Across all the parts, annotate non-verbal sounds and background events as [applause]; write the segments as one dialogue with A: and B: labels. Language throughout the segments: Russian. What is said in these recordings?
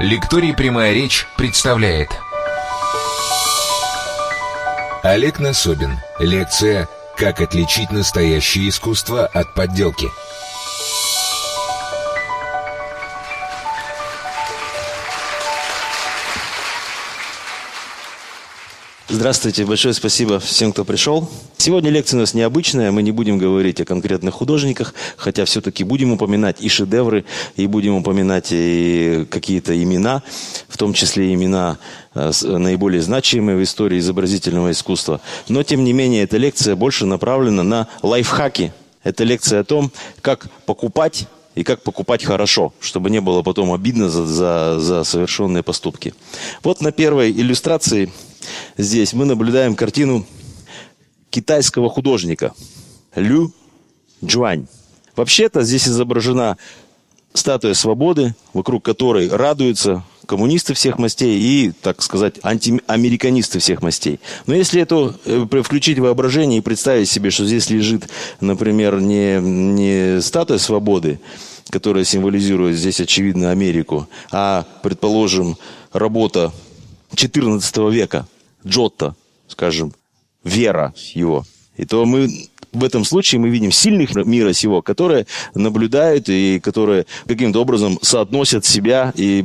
A: Лекторий «Прямая речь» представляет Олег Насобин. Лекция «Как отличить настоящее искусство от подделки»
B: Здравствуйте, большое спасибо всем, кто пришел. Сегодня лекция у нас необычная, мы не будем говорить о конкретных художниках, хотя все-таки будем упоминать и шедевры, и будем упоминать и какие-то имена, в том числе имена э, наиболее значимые в истории изобразительного искусства. Но, тем не менее, эта лекция больше направлена на лайфхаки. Это лекция о том, как покупать и как покупать хорошо, чтобы не было потом обидно за, за, за совершенные поступки. Вот на первой иллюстрации здесь мы наблюдаем картину китайского художника Лю Джуань. Вообще-то здесь изображена статуя свободы, вокруг которой радуются коммунисты всех мастей и, так сказать, антиамериканисты всех мастей. Но если это э, включить воображение и представить себе, что здесь лежит, например, не, не статуя свободы, которая символизирует здесь, очевидно, Америку, а, предположим, работа XIV века – Джотто, скажем, вера его. И то мы в этом случае мы видим сильных мира сего, которые наблюдают и которые каким-то образом соотносят себя и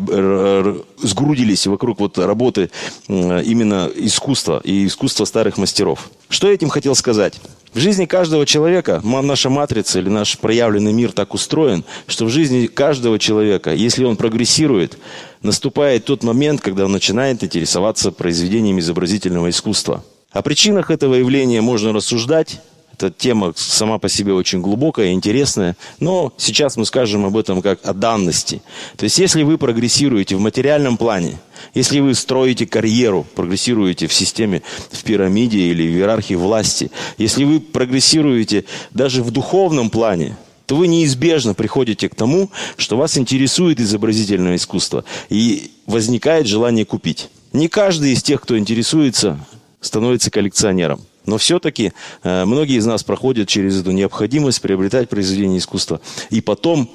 B: сгрудились вокруг вот работы именно искусства и искусства старых мастеров. Что я этим хотел сказать? В жизни каждого человека, наша матрица или наш проявленный мир так устроен, что в жизни каждого человека, если он прогрессирует, наступает тот момент, когда он начинает интересоваться произведениями изобразительного искусства. О причинах этого явления можно рассуждать, эта тема сама по себе очень глубокая, интересная, но сейчас мы скажем об этом как о данности. То есть, если вы прогрессируете в материальном плане, если вы строите карьеру, прогрессируете в системе, в пирамиде или в иерархии власти, если вы прогрессируете даже в духовном плане, то вы неизбежно приходите к тому, что вас интересует изобразительное искусство, и возникает желание купить. Не каждый из тех, кто интересуется, становится коллекционером. Но все-таки э, многие из нас проходят через эту необходимость приобретать произведения искусства. И потом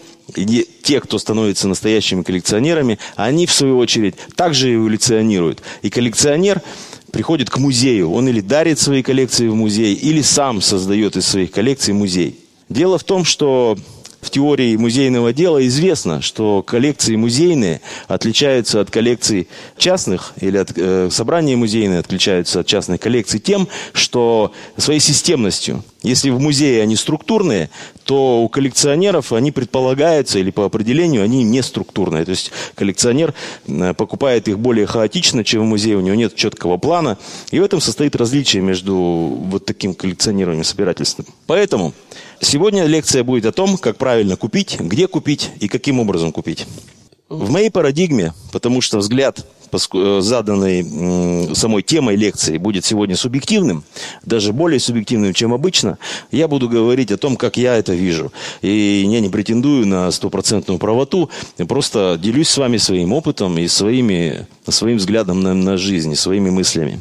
B: те, кто становится настоящими коллекционерами, они, в свою очередь, также эволюционируют. И коллекционер приходит к музею. Он или дарит свои коллекции в музей, или сам создает из своих коллекций музей. Дело в том, что в теории музейного дела известно, что коллекции музейные отличаются от коллекций частных, или от э, собрания музейные отличаются от частных коллекций тем, что своей системностью. Если в музее они структурные, то у коллекционеров они предполагаются, или по определению они не структурные. То есть коллекционер э, покупает их более хаотично, чем в музее, у него нет четкого плана. И в этом состоит различие между вот таким коллекционированием собирательством. Поэтому Сегодня лекция будет о том, как правильно купить, где купить и каким образом купить. В моей парадигме, потому что взгляд, э, заданный самой темой лекции, будет сегодня субъективным, даже более субъективным, чем обычно, я буду говорить о том, как я это вижу. И я не претендую на стопроцентную правоту, просто делюсь с вами своим опытом и своими, своим взглядом на, на жизнь, своими мыслями.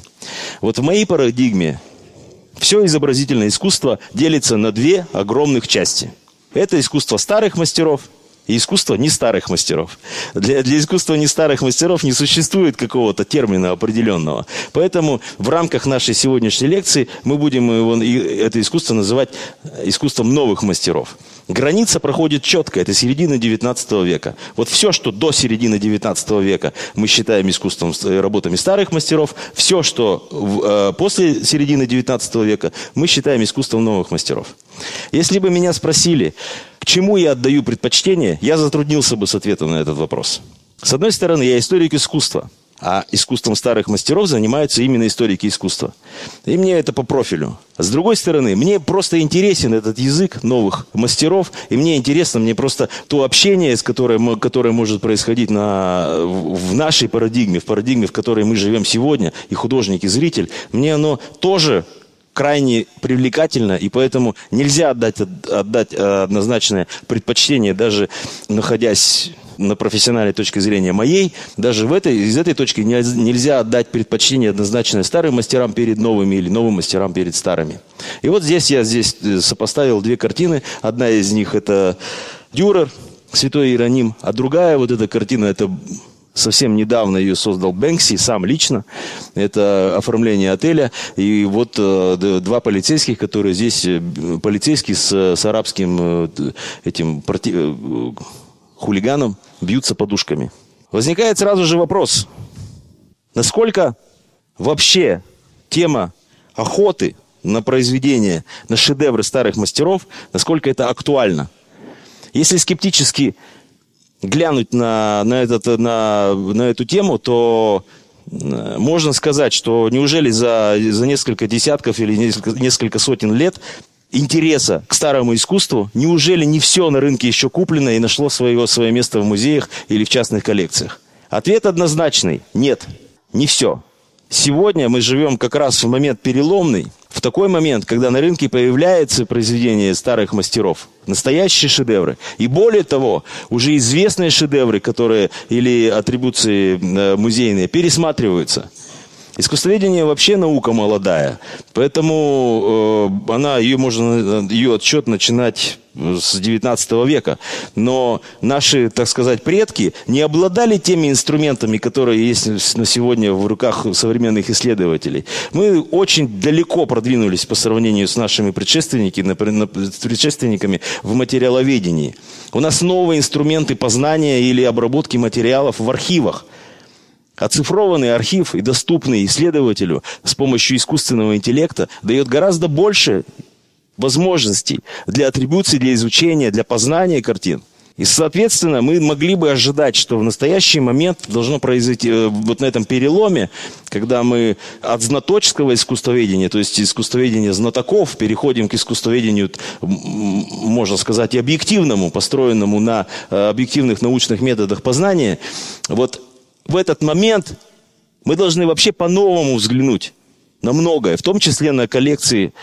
B: Вот в моей парадигме все изобразительное искусство делится на две огромных части. Это искусство старых мастеров и искусство не старых мастеров. Для, для искусства не старых мастеров не существует какого-то термина определенного. Поэтому в рамках нашей сегодняшней лекции мы будем его, это искусство называть искусством новых мастеров. Граница проходит четко, это середина 19 века. Вот все, что до середины 19 века мы считаем искусством, э, работами старых мастеров, все, что э, после середины 19 века мы считаем искусством новых мастеров. Если бы меня спросили, чему я отдаю предпочтение, я затруднился бы с ответом на этот вопрос. С одной стороны, я историк искусства – а искусством старых мастеров занимаются именно историки искусства. И мне это по профилю. С другой стороны, мне просто интересен этот язык новых мастеров, и мне интересно, мне просто то общение, с которым, которое может происходить на, в нашей парадигме, в парадигме, в которой мы живем сегодня, и художник, и зритель, мне оно тоже крайне привлекательно, и поэтому нельзя отдать, отдать однозначное предпочтение, даже находясь на профессиональной точке зрения моей, даже в этой, из этой точки нельзя отдать предпочтение однозначно старым мастерам перед новыми или новым мастерам перед старыми. И вот здесь я здесь э, сопоставил две картины. Одна из них это Дюрер, Святой Иероним, а другая вот эта картина это Совсем недавно ее создал Бэнкси, сам лично. Это оформление отеля. И вот э, два полицейских, которые здесь, э, полицейский с, с арабским э, этим проти, хулиганом, бьются подушками. Возникает сразу же вопрос, насколько вообще тема охоты на произведения, на шедевры старых мастеров, насколько это актуально. Если скептически глянуть на, на, этот, на, на эту тему, то э, можно сказать, что неужели за, за несколько десятков или несколько, несколько сотен лет интереса к старому искусству, неужели не все на рынке еще куплено и нашло свое, свое место в музеях или в частных коллекциях? Ответ однозначный – нет, не все. Сегодня мы живем как раз в момент переломный, в такой момент, когда на рынке появляются произведения старых мастеров, настоящие шедевры. И более того, уже известные шедевры, которые или атрибуции э, музейные, пересматриваются – Искусствоведение вообще наука молодая, поэтому э, она, ее можно, ее отчет начинать с 19 века. Но наши, так сказать, предки не обладали теми инструментами, которые есть на сегодня в руках современных исследователей. Мы очень далеко продвинулись по сравнению с нашими предшественниками, предшественниками в материаловедении. У нас новые инструменты познания или обработки материалов в архивах – Оцифрованный архив и доступный исследователю с помощью искусственного интеллекта дает гораздо больше возможностей для атрибуции, для изучения, для познания картин. И, соответственно, мы могли бы ожидать, что в настоящий момент должно произойти э, вот на этом переломе, когда мы от знаточеского искусствоведения, то есть искусствоведения знатоков, переходим к искусствоведению, можно сказать, и объективному, построенному на э, объективных научных методах познания. Вот в этот момент мы должны вообще по-новому взглянуть на многое, в том числе на коллекции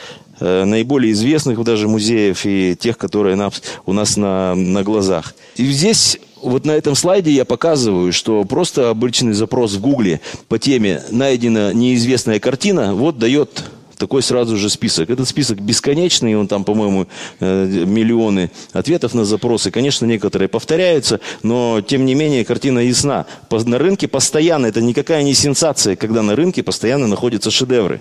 B: э, наиболее известных даже музеев и тех, которые нам, у нас на, на глазах. И здесь вот на этом слайде я показываю, что просто обычный запрос в Гугле по теме «найдена неизвестная картина» вот дает такой сразу же список. Этот список бесконечный, он там, по-моему, э, миллионы ответов на запросы. Конечно, некоторые повторяются, но, тем не менее, картина ясна. На рынке постоянно, это никакая не сенсация, когда на рынке постоянно находятся шедевры.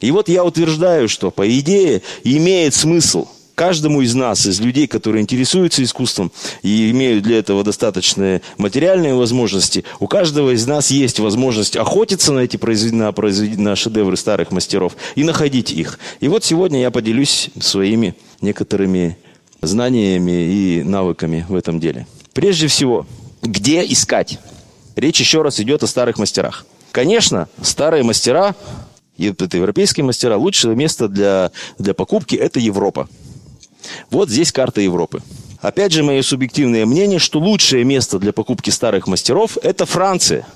B: И вот я утверждаю, что, по идее, имеет смысл – каждому из нас, из людей, которые интересуются искусством и имеют для этого достаточные материальные возможности, у каждого из нас есть возможность охотиться на эти произведения, на, шедевры старых мастеров и находить их. И вот сегодня я поделюсь своими некоторыми знаниями и навыками в этом деле. Прежде всего, где искать? Речь еще раз идет о старых мастерах. Конечно, старые мастера, это европейские мастера, лучшее место для, для покупки – это Европа. Вот здесь карта Европы. Опять же, мое субъективное мнение, что лучшее место для покупки старых мастеров – это Франция.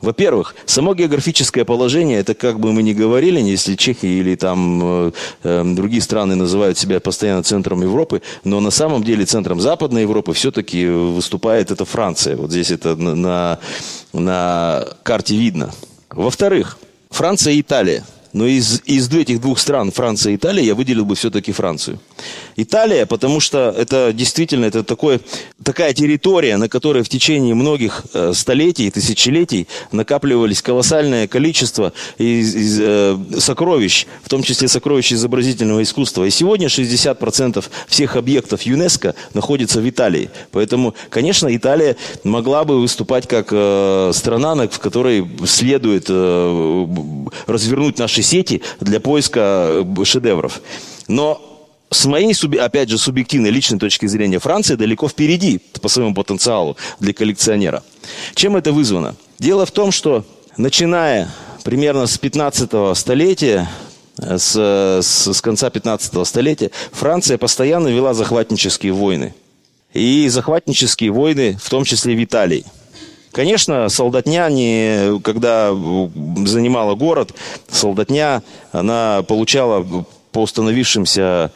B: Во-первых, само географическое положение, это как бы мы ни говорили, если Чехия или там э, э, другие страны называют себя постоянно центром Европы, но на самом деле центром Западной Европы все-таки выступает это Франция. Вот здесь это на, на карте видно. Во-вторых, Франция и Италия – но из, из этих двух стран, Франция и Италия, я выделил бы все-таки Францию. Италия, потому что это действительно это такой, такая территория, на которой в течение многих э, столетий, тысячелетий накапливались колоссальное количество из, из, э, сокровищ, в том числе сокровищ изобразительного искусства. И сегодня 60% всех объектов ЮНЕСКО находится в Италии. Поэтому, конечно, Италия могла бы выступать как э, страна, в которой следует э, развернуть наши сети для поиска э, шедевров. Но с моей, опять же, субъективной личной точки зрения, Франция далеко впереди по своему потенциалу для коллекционера. Чем это вызвано? Дело в том, что начиная примерно с 15 столетия, э, с, с, с конца 15 столетия, Франция постоянно вела захватнические войны. И захватнические войны, в том числе в Италии – Конечно, солдатня, не, когда занимала город, солдатня, она получала по установившимся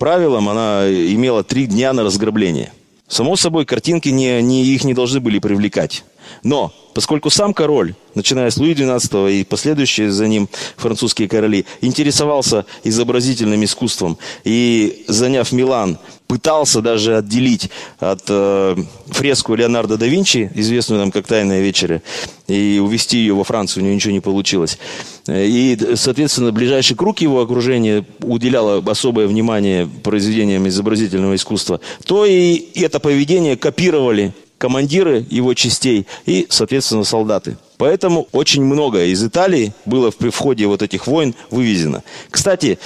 B: правилам, она имела три дня на разграбление. Само собой, картинки не, не, их не должны были привлекать. Но поскольку сам король, начиная с Луи XII и последующие за ним французские короли, интересовался изобразительным искусством и, заняв Милан, пытался даже отделить от э, фреску Леонардо да Винчи, известную нам как «Тайная вечеря», и увезти ее во Францию, у него ничего не получилось. И, соответственно, ближайший круг его окружения уделял особое внимание произведениям изобразительного искусства, то и это поведение копировали командиры его частей и, соответственно, солдаты. Поэтому очень много из Италии было в, ходе вот этих войн вывезено. Кстати,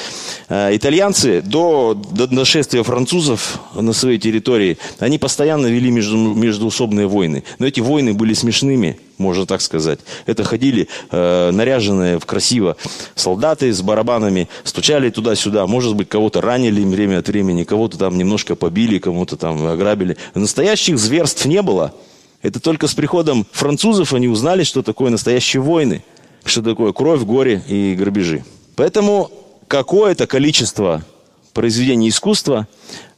B: э, итальянцы до, до нашествия французов на своей территории, они постоянно вели между, междуусобные войны. Но эти войны были смешными, можно так сказать. Это ходили э, наряженные красиво солдаты с барабанами, стучали туда-сюда, может быть, кого-то ранили время от времени, кого-то там немножко побили, кому-то там ограбили. Настоящих зверств не было. Это только с приходом французов они узнали, что такое настоящие войны, что такое кровь, горе и грабежи. Поэтому какое-то количество произведений искусства,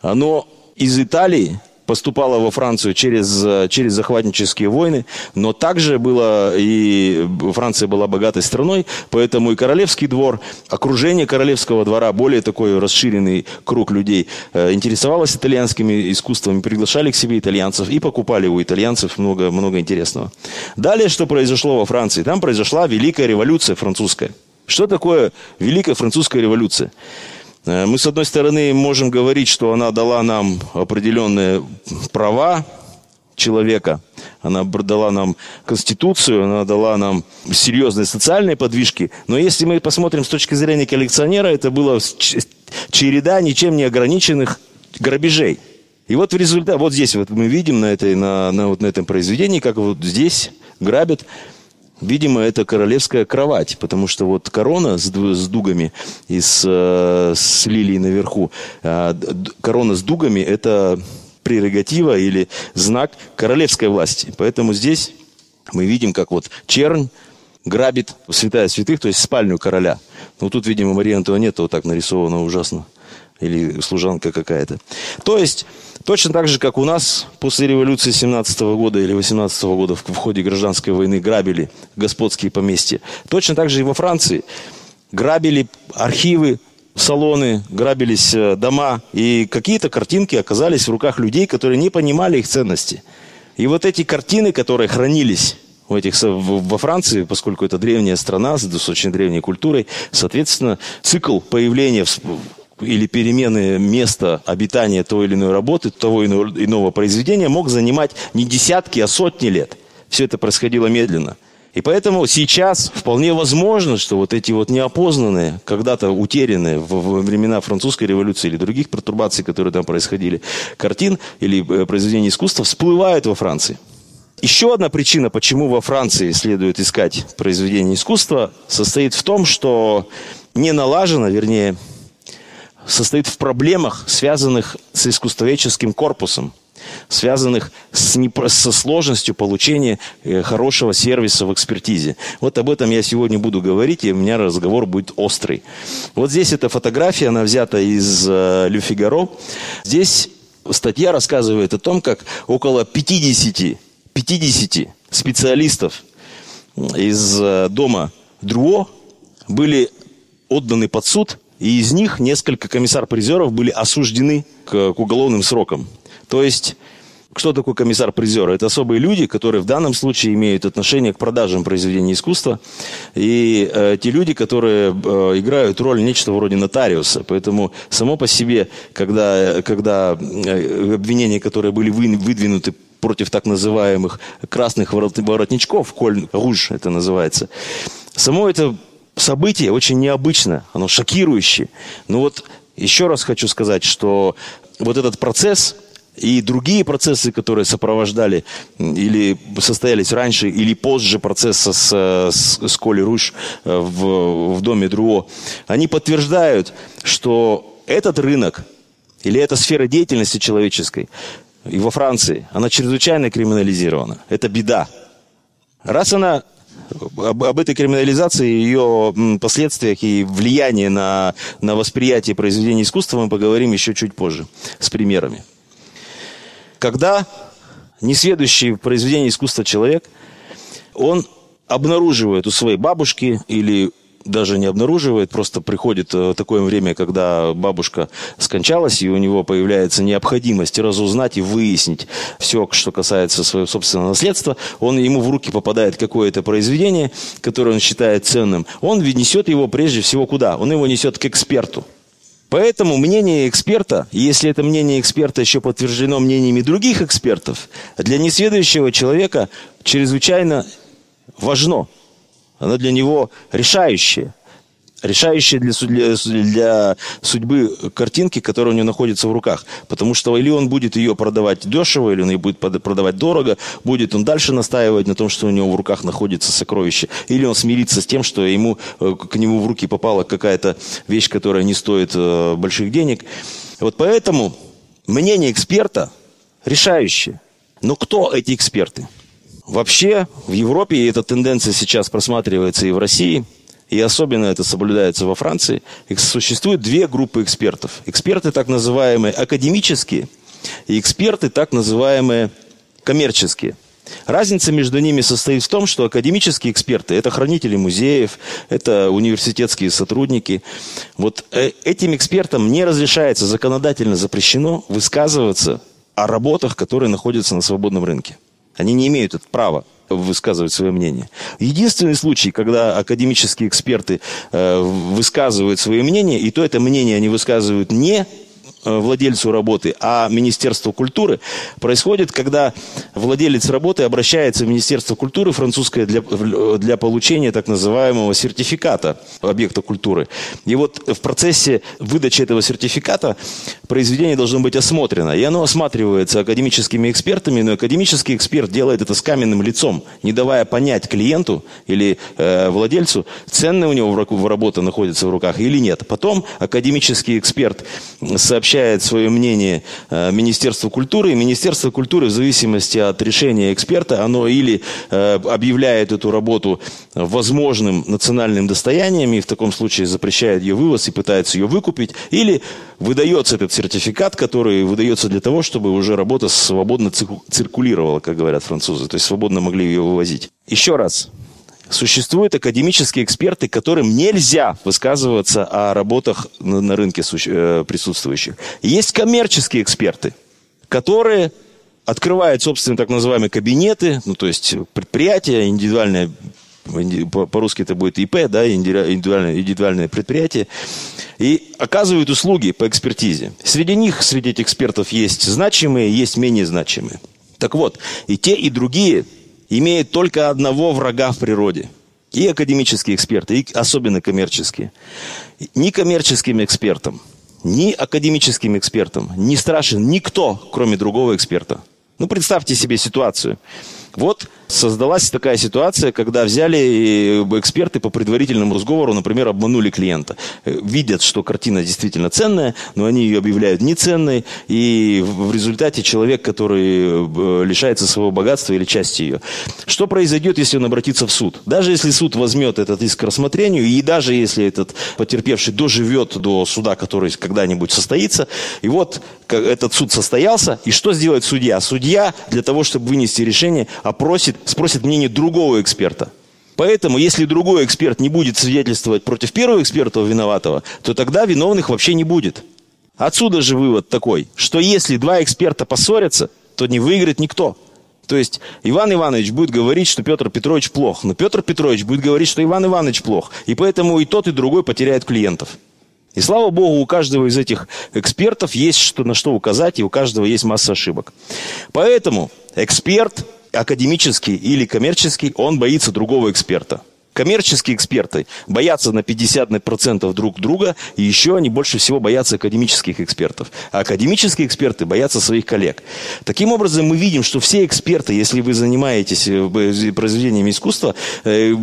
B: оно из Италии поступала во Францию через, через захватнические войны, но также было и Франция была богатой страной, поэтому и королевский двор, окружение королевского двора, более такой расширенный круг людей, э, интересовалось итальянскими искусствами, приглашали к себе итальянцев и покупали у итальянцев много, много интересного. Далее, что произошло во Франции? Там произошла Великая революция французская. Что такое Великая французская революция? Э, мы, с одной стороны, можем говорить, что она дала нам определенные права человека, она дала нам конституцию, она дала нам серьезные социальные подвижки. Но если мы посмотрим с точки зрения коллекционера, это было череда ничем не ограниченных грабежей. И вот в результате, вот здесь вот мы видим на, этой, на, на, вот на этом произведении, как вот здесь грабят Видимо, это королевская кровать, потому что вот корона с, с дугами и с, э, с лилией наверху, а, корона с дугами – это прерогатива или знак королевской власти. Поэтому здесь мы видим, как вот чернь грабит святая святых, то есть спальню короля. Ну, тут, видимо, Мария Антуанетта вот так нарисована ужасно. Или служанка какая-то. То есть, Точно так же, как у нас после революции 17 года или 18 года в, в ходе гражданской войны грабили господские поместья. Точно так же и во Франции грабили архивы, салоны, грабились э, дома, и какие-то картинки оказались в руках людей, которые не понимали их ценности. И вот эти картины, которые хранились у этих, во Франции, поскольку это древняя страна с очень древней культурой, соответственно, цикл появления или перемены места обитания той или иной работы, того или иного произведения мог занимать не десятки, а сотни лет. Все это происходило медленно. И поэтому сейчас вполне возможно, что вот эти вот неопознанные, когда-то утерянные во времена французской революции или других пертурбаций, которые там происходили, картин или э, произведений искусства всплывают во Франции. Еще одна причина, почему во Франции следует искать произведения искусства, состоит в том, что не налажено, вернее, состоит в проблемах, связанных с искусствоведческим корпусом, связанных с непро... со сложностью получения э, хорошего сервиса в экспертизе. Вот об этом я сегодня буду говорить, и у меня разговор будет острый. Вот здесь эта фотография, она взята из э, Лю Фигаро. Здесь статья рассказывает о том, как около 50, 50 специалистов из э, дома Друо были отданы под суд и из них несколько комиссар-призеров были осуждены к, к уголовным срокам. То есть, что такое комиссар-призер? Это особые люди, которые в данном случае имеют отношение к продажам произведений искусства. И э, те люди, которые э, играют роль нечто вроде нотариуса. Поэтому само по себе, когда, когда э, обвинения, которые были вы, выдвинуты против так называемых красных воротничков, коль руж это называется, само это событие очень необычно, оно шокирующее. Но вот еще раз хочу сказать, что вот этот процесс и другие процессы, которые сопровождали или состоялись раньше или позже процесса с, с, с Коли Руш э, в, в доме Друо, они подтверждают, что этот рынок или эта сфера деятельности человеческой и во Франции, она чрезвычайно криминализирована. Это беда. Раз она об, об этой криминализации, ее последствиях и влиянии на, на восприятие произведений искусства мы поговорим еще чуть позже с примерами. Когда несведущий в произведении искусства человек, он обнаруживает у своей бабушки или даже не обнаруживает, просто приходит э, такое время, когда бабушка скончалась, и у него появляется необходимость разузнать и выяснить все, что касается своего собственного наследства. Он, ему в руки попадает какое-то произведение, которое он считает ценным. Он несет его прежде всего куда? Он его несет к эксперту. Поэтому мнение эксперта, если это мнение эксперта еще подтверждено мнениями других экспертов, для несведущего человека чрезвычайно важно – оно для него решающее. Решающее для, для, для судьбы картинки, которая у него находится в руках. Потому что или он будет ее продавать дешево, или он ее будет продавать дорого, будет он дальше настаивать на том, что у него в руках находится сокровище, или он смирится с тем, что ему, э, к нему в руки попала какая-то вещь, которая не стоит э, больших денег. Вот поэтому мнение эксперта решающее. Но кто эти эксперты? Вообще в Европе, эта тенденция сейчас просматривается и в России, и особенно это соблюдается во Франции, существует две группы экспертов. Эксперты так называемые академические и эксперты так называемые коммерческие. Разница между ними состоит в том, что академические эксперты – это хранители музеев, это университетские сотрудники. Вот э, этим экспертам не разрешается, законодательно запрещено высказываться о работах, которые находятся на свободном рынке. Они не имеют это права высказывать свое мнение. Единственный случай, когда академические эксперты э, высказывают свое мнение, и то это мнение они высказывают не Э, владельцу работы, а Министерству культуры, происходит, когда владелец работы обращается в Министерство культуры французское для, для получения так называемого сертификата объекта культуры. И вот в процессе выдачи этого сертификата произведение должно быть осмотрено. И оно осматривается академическими экспертами, но академический эксперт делает это с каменным лицом, не давая понять клиенту или э, владельцу, ценная у него работа находится в руках или нет. Потом академический эксперт сообщает свое мнение э, Министерству культуры, и Министерство культуры в зависимости от решения эксперта, оно или э, объявляет эту работу возможным национальным достоянием, и в таком случае запрещает ее вывоз и пытается ее выкупить, или выдается этот сертификат, который выдается для того, чтобы уже работа свободно циркулировала, как говорят французы, то есть свободно могли ее вывозить. Еще раз, Существуют академические эксперты, которым нельзя высказываться о работах на, на рынке э, присутствующих. Есть коммерческие эксперты, которые открывают собственные так называемые кабинеты, ну то есть предприятия, индивидуальное, по-русски это будет ИП, да, индивидуальное, индивидуальное предприятие, и оказывают услуги по экспертизе. Среди них, среди этих экспертов есть значимые, есть менее значимые. Так вот, и те, и другие имеет только одного врага в природе. И академические эксперты, и особенно коммерческие. Ни коммерческим экспертам, ни академическим экспертам не страшен никто, кроме другого эксперта. Ну, представьте себе ситуацию. Вот создалась такая ситуация, когда взяли эксперты по предварительному разговору, например, обманули клиента. Э, видят, что картина действительно ценная, но они ее объявляют неценной, и в результате человек, который э, лишается своего богатства или части ее. Что произойдет, если он обратится в суд? Даже если суд возьмет этот иск к рассмотрению, и даже если этот потерпевший доживет до суда, который когда-нибудь состоится, и вот этот суд состоялся, и что сделает судья? Судья для того, чтобы вынести решение, опросит спросит мнение другого эксперта. Поэтому, если другой эксперт не будет свидетельствовать против первого эксперта виноватого, то тогда виновных вообще не будет. Отсюда же вывод такой, что если два эксперта поссорятся, то не выиграет никто. То есть Иван Иванович будет говорить, что Петр Петрович плох, но Петр Петрович будет говорить, что Иван Иванович плох. И поэтому и тот, и другой потеряют клиентов. И слава богу, у каждого из этих экспертов есть что, на что указать, и у каждого есть масса ошибок. Поэтому эксперт академический или коммерческий, он боится другого эксперта. Коммерческие эксперты боятся на 50% друг друга, и еще они больше всего боятся академических экспертов. А академические эксперты боятся своих коллег. Таким образом, мы видим, что все эксперты, если вы занимаетесь э, произведением искусства, э,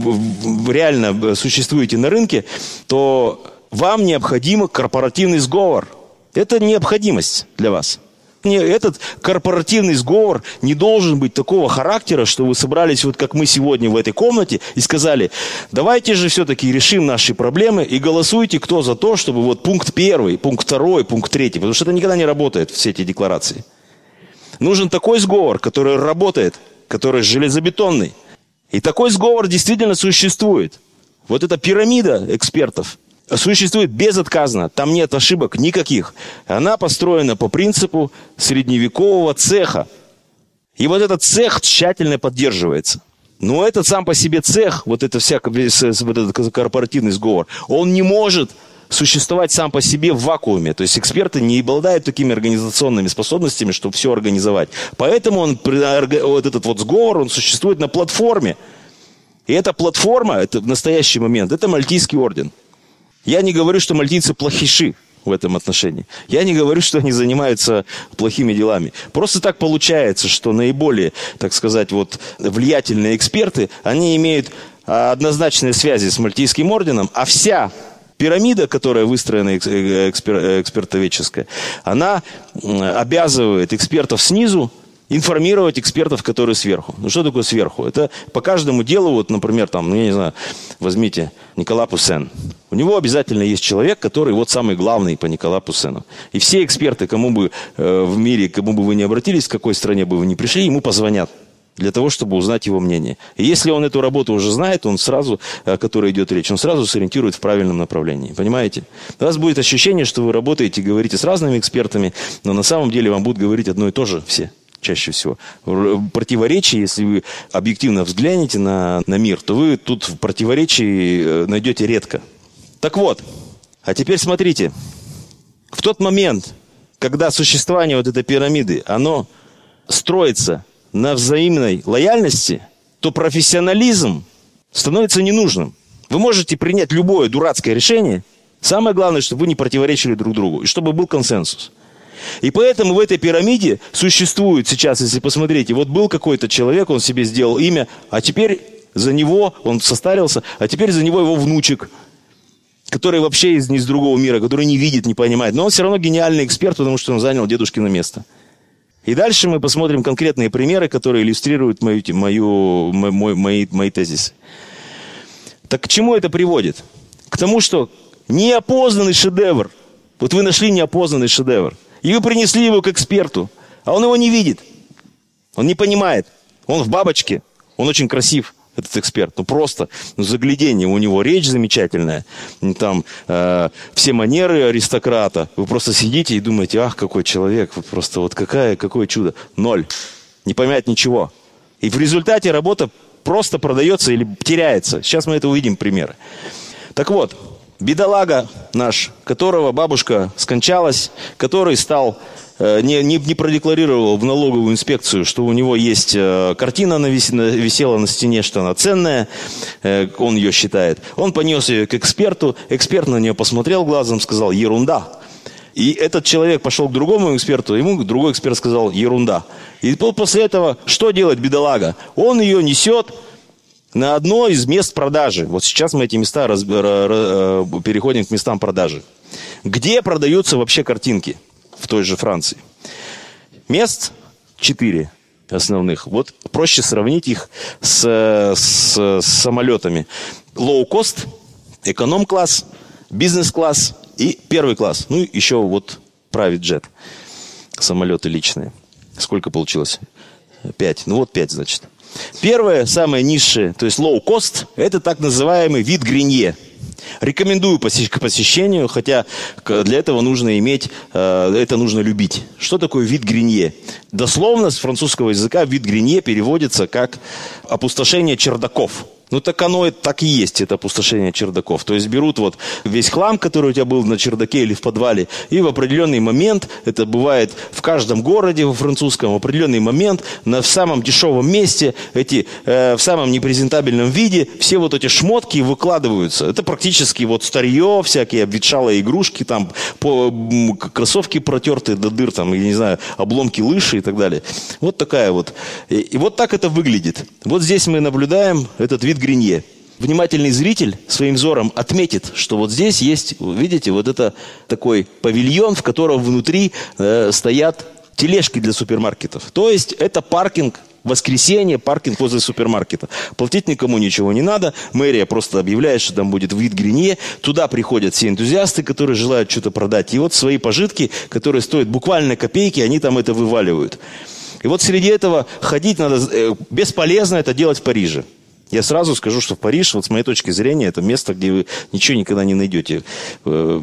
B: реально существуете на рынке, то вам необходим корпоративный сговор. Это необходимость для вас этот корпоративный сговор не должен быть такого характера, что вы собрались вот как мы сегодня в этой комнате и сказали, давайте же все-таки решим наши проблемы и голосуйте кто за то, чтобы вот пункт первый, пункт второй, пункт третий, потому что это никогда не работает, все эти декларации. Нужен такой сговор, который работает, который железобетонный. И такой сговор действительно существует. Вот эта пирамида экспертов существует безотказно. Там нет ошибок никаких. Она построена по принципу средневекового цеха. И вот этот цех тщательно поддерживается. Но этот сам по себе цех, вот это вся, вот этот корпоративный сговор, он не может существовать сам по себе в вакууме. То есть эксперты не обладают такими организационными способностями, чтобы все организовать. Поэтому он, вот этот вот сговор, он существует на платформе. И эта платформа, это в настоящий момент, это Мальтийский орден. Я не говорю, что мальтийцы плохиши в этом отношении. Я не говорю, что они занимаются плохими делами. Просто так получается, что наиболее, так сказать, вот влиятельные эксперты, они имеют а, однозначные связи с Мальтийским орденом, а вся пирамида, которая выстроена экспер, экспертоведческая, она обязывает экспертов снизу информировать экспертов, которые сверху. Ну что такое сверху? Это по каждому делу, вот, например, там, ну я не знаю, возьмите Никола Пуссен. У него обязательно есть человек, который вот самый главный по Никола Пуссену. И все эксперты, кому бы э, в мире, кому бы вы ни обратились, в какой стране бы вы ни пришли, ему позвонят для того, чтобы узнать его мнение. И если он эту работу уже знает, он сразу, о которой идет речь, он сразу сориентирует в правильном направлении. Понимаете? У вас будет ощущение, что вы работаете, говорите с разными экспертами, но на самом деле вам будут говорить одно и то же все чаще всего. Противоречие, если вы объективно взглянете на, на мир, то вы тут в противоречии э, найдете редко. Так вот, а теперь смотрите. В тот момент, когда существование вот этой пирамиды, оно строится на взаимной лояльности, то профессионализм становится ненужным. Вы можете принять любое дурацкое решение. Самое главное, чтобы вы не противоречили друг другу, и чтобы был консенсус. И поэтому в этой пирамиде существует сейчас, если посмотрите, вот был какой-то человек, он себе сделал имя, а теперь за него, он состарился, а теперь за него его внучек, который вообще из, из другого мира, который не видит, не понимает. Но он все равно гениальный эксперт, потому что он занял дедушкино место. И дальше мы посмотрим конкретные примеры, которые иллюстрируют мою, мою, мой, мои, мои тезисы. Так к чему это приводит? К тому, что неопознанный шедевр, вот вы нашли неопознанный шедевр – и вы принесли его к эксперту, а он его не видит. Он не понимает. Он в бабочке. Он очень красив, этот эксперт. Ну просто, ну заглядение. У него речь замечательная. Там э, все манеры аристократа. Вы просто сидите и думаете, ах, какой человек. Вот просто вот какая, какое чудо. Ноль. Не понять ничего. И в результате работа просто продается или теряется. Сейчас мы это увидим примеры. Так вот, бедолага наш, которого бабушка скончалась, который стал э, не, не, не продекларировал в налоговую инспекцию, что у него есть э, картина, она висела на стене, что она ценная, э, он ее считает. Он понес ее к эксперту, эксперт на нее посмотрел глазом, сказал «ерунда». И этот человек пошел к другому эксперту, ему другой эксперт сказал «ерунда». И после этого что делает бедолага? Он ее несет на одно из мест продажи. Вот сейчас мы эти места раз, э, переходим к местам продажи. Где продаются вообще картинки в той же Франции? Мест четыре основных. Вот проще сравнить их с, с, с самолетами. Лоу-кост, эконом-класс, бизнес-класс и первый класс. Ну, еще вот private jet, самолеты личные. Сколько получилось? Пять. Ну, вот пять, значит. Первое, самое низшее, то есть low cost, это так называемый вид Гринье. Рекомендую к посещению, хотя для этого нужно иметь, э, это нужно любить. Что такое вид Гринье? Дословно с французского языка вид Гринье переводится как опустошение чердаков. Ну так оно так и есть, это опустошение чердаков. То есть берут вот весь хлам, который у тебя был на чердаке или в подвале, и в определенный момент, это бывает в каждом городе во французском, в определенный момент на, самом дешевом месте, эти, э, в самом непрезентабельном виде, все вот эти шмотки выкладываются. Это практически вот старье, всякие обветшалые игрушки, там по, кроссовки протертые до дыр, там, я не знаю, обломки лыжи и так далее. Вот такая вот. И, и вот так это выглядит. Вот здесь мы наблюдаем этот вид Гринье. Внимательный зритель своим взором отметит, что вот здесь есть, видите, вот это такой павильон, в котором внутри э, стоят тележки для супермаркетов. То есть это паркинг воскресенье, паркинг возле супермаркета. Платить никому ничего не надо. Мэрия просто объявляет, что там будет вид Гринье. Туда приходят все энтузиасты, которые желают что-то продать. И вот свои пожитки, которые стоят буквально копейки, они там это вываливают. И вот среди этого ходить надо, э, бесполезно это делать в Париже. Я сразу скажу, что Париж, вот с моей точки зрения, это место, где вы ничего никогда не найдете. Э,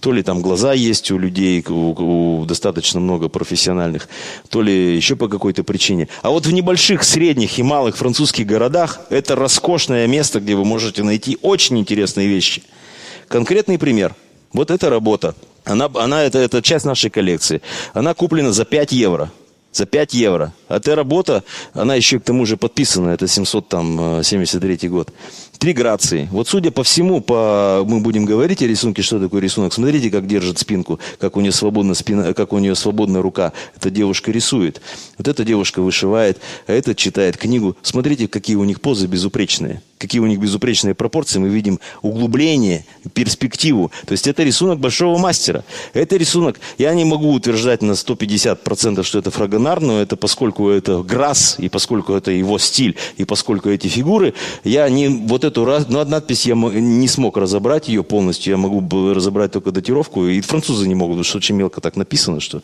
B: то ли там глаза есть у людей, у, у достаточно много профессиональных, то ли еще по какой-то причине. А вот в небольших, средних и малых французских городах это роскошное место, где вы можете найти очень интересные вещи. Конкретный пример. Вот эта работа. Она, она это, это часть нашей коллекции. Она куплена за 5 евро за 5 евро. А эта работа, она еще к тому же подписана, это 773 э, год. Три грации. Вот судя по всему, по, мы будем говорить о рисунке, что такое рисунок. Смотрите, как держит спинку, как у нее свободна спина, как у нее свободная рука. Эта девушка рисует. Вот эта девушка вышивает, а этот читает книгу. Смотрите, какие у них позы безупречные какие у них безупречные пропорции, мы видим углубление, перспективу. То есть это рисунок большого мастера. Это рисунок, я не могу утверждать на 150%, что это фрагонар, но это поскольку это Грасс, и поскольку это его стиль, и поскольку эти фигуры, я не, вот эту ну, надпись я не смог разобрать ее полностью, я могу разобрать только датировку, и французы не могут, потому что очень мелко так написано, что...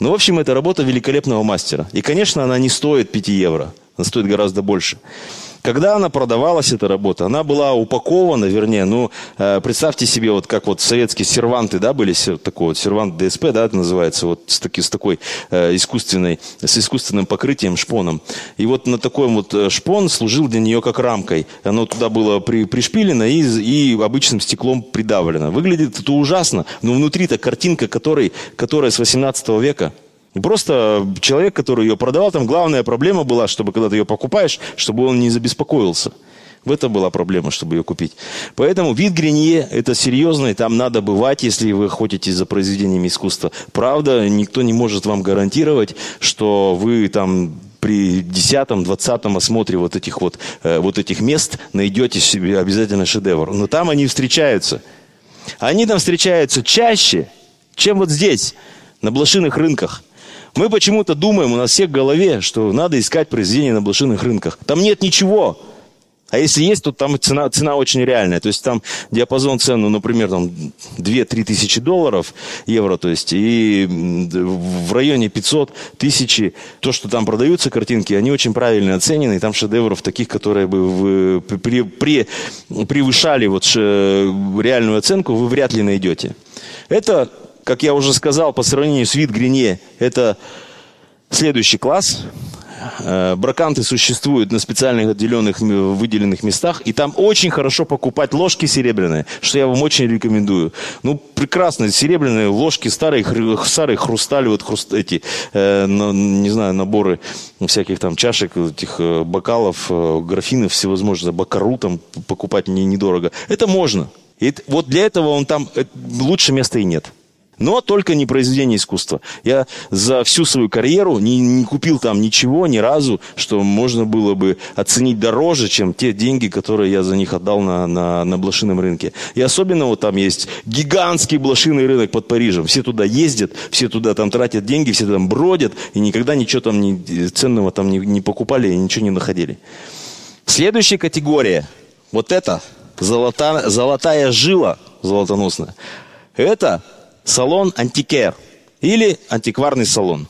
B: Ну, в общем, это работа великолепного мастера. И, конечно, она не стоит 5 евро, она стоит гораздо больше. Когда она продавалась, эта работа, она была упакована, вернее, ну, э, представьте себе, вот как вот советские серванты, да, были, такой вот сервант ДСП, да, это называется, вот с, таки, с такой э, искусственной, с искусственным покрытием, шпоном. И вот на такой вот э, шпон служил для нее как рамкой. Оно туда было при, пришпилено и, и обычным стеклом придавлено. Выглядит это ужасно, но внутри-то картинка, которой, которая с 18 века, Просто человек, который ее продавал, там главная проблема была, чтобы когда ты ее покупаешь, чтобы он не забеспокоился. В этом была проблема, чтобы ее купить. Поэтому вид Гренье – это серьезно, и там надо бывать, если вы охотитесь за произведениями искусства. Правда, никто не может вам гарантировать, что вы там при десятом, двадцатом осмотре вот этих вот, э, вот этих мест найдете себе обязательно шедевр. Но там они встречаются. Они там встречаются чаще, чем вот здесь, на блошиных рынках. Мы почему-то думаем, у нас всех в голове, что надо искать произведения на блошиных рынках. Там нет ничего. А если есть, то там цена, цена очень реальная. То есть там диапазон цен, ну, например, там 2-3 тысячи долларов, евро, то есть, и в районе 500 тысяч, то, что там продаются картинки, они очень правильно оценены, и там шедевров таких, которые бы вы при, при, превышали вот реальную оценку, вы вряд ли найдете. Это как я уже сказал, по сравнению с вид Гринье, это следующий класс. Э, браканты существуют на специальных отделенных выделенных местах, и там очень хорошо покупать ложки серебряные, что я вам очень рекомендую. Ну, прекрасные серебряные ложки, старые, старые хрусталь, вот хруст, эти, э, не знаю, наборы всяких там чашек, этих э, бокалов, э, графинов, всевозможных, бакару там покупать не, недорого. Это можно. И вот для этого он там, э, лучше места и нет. Но только не произведение искусства. Я за всю свою карьеру не, не купил там ничего ни разу, что можно было бы оценить дороже, чем те деньги, которые я за них отдал на, на, на блошином рынке. И особенно вот там есть гигантский блошиный рынок под Парижем. Все туда ездят, все туда там тратят деньги, все там бродят, и никогда ничего там не, ценного там не, не покупали и ничего не находили. Следующая категория. Вот это золота, золотая жила золотоносная. Это салон антикер или антикварный салон.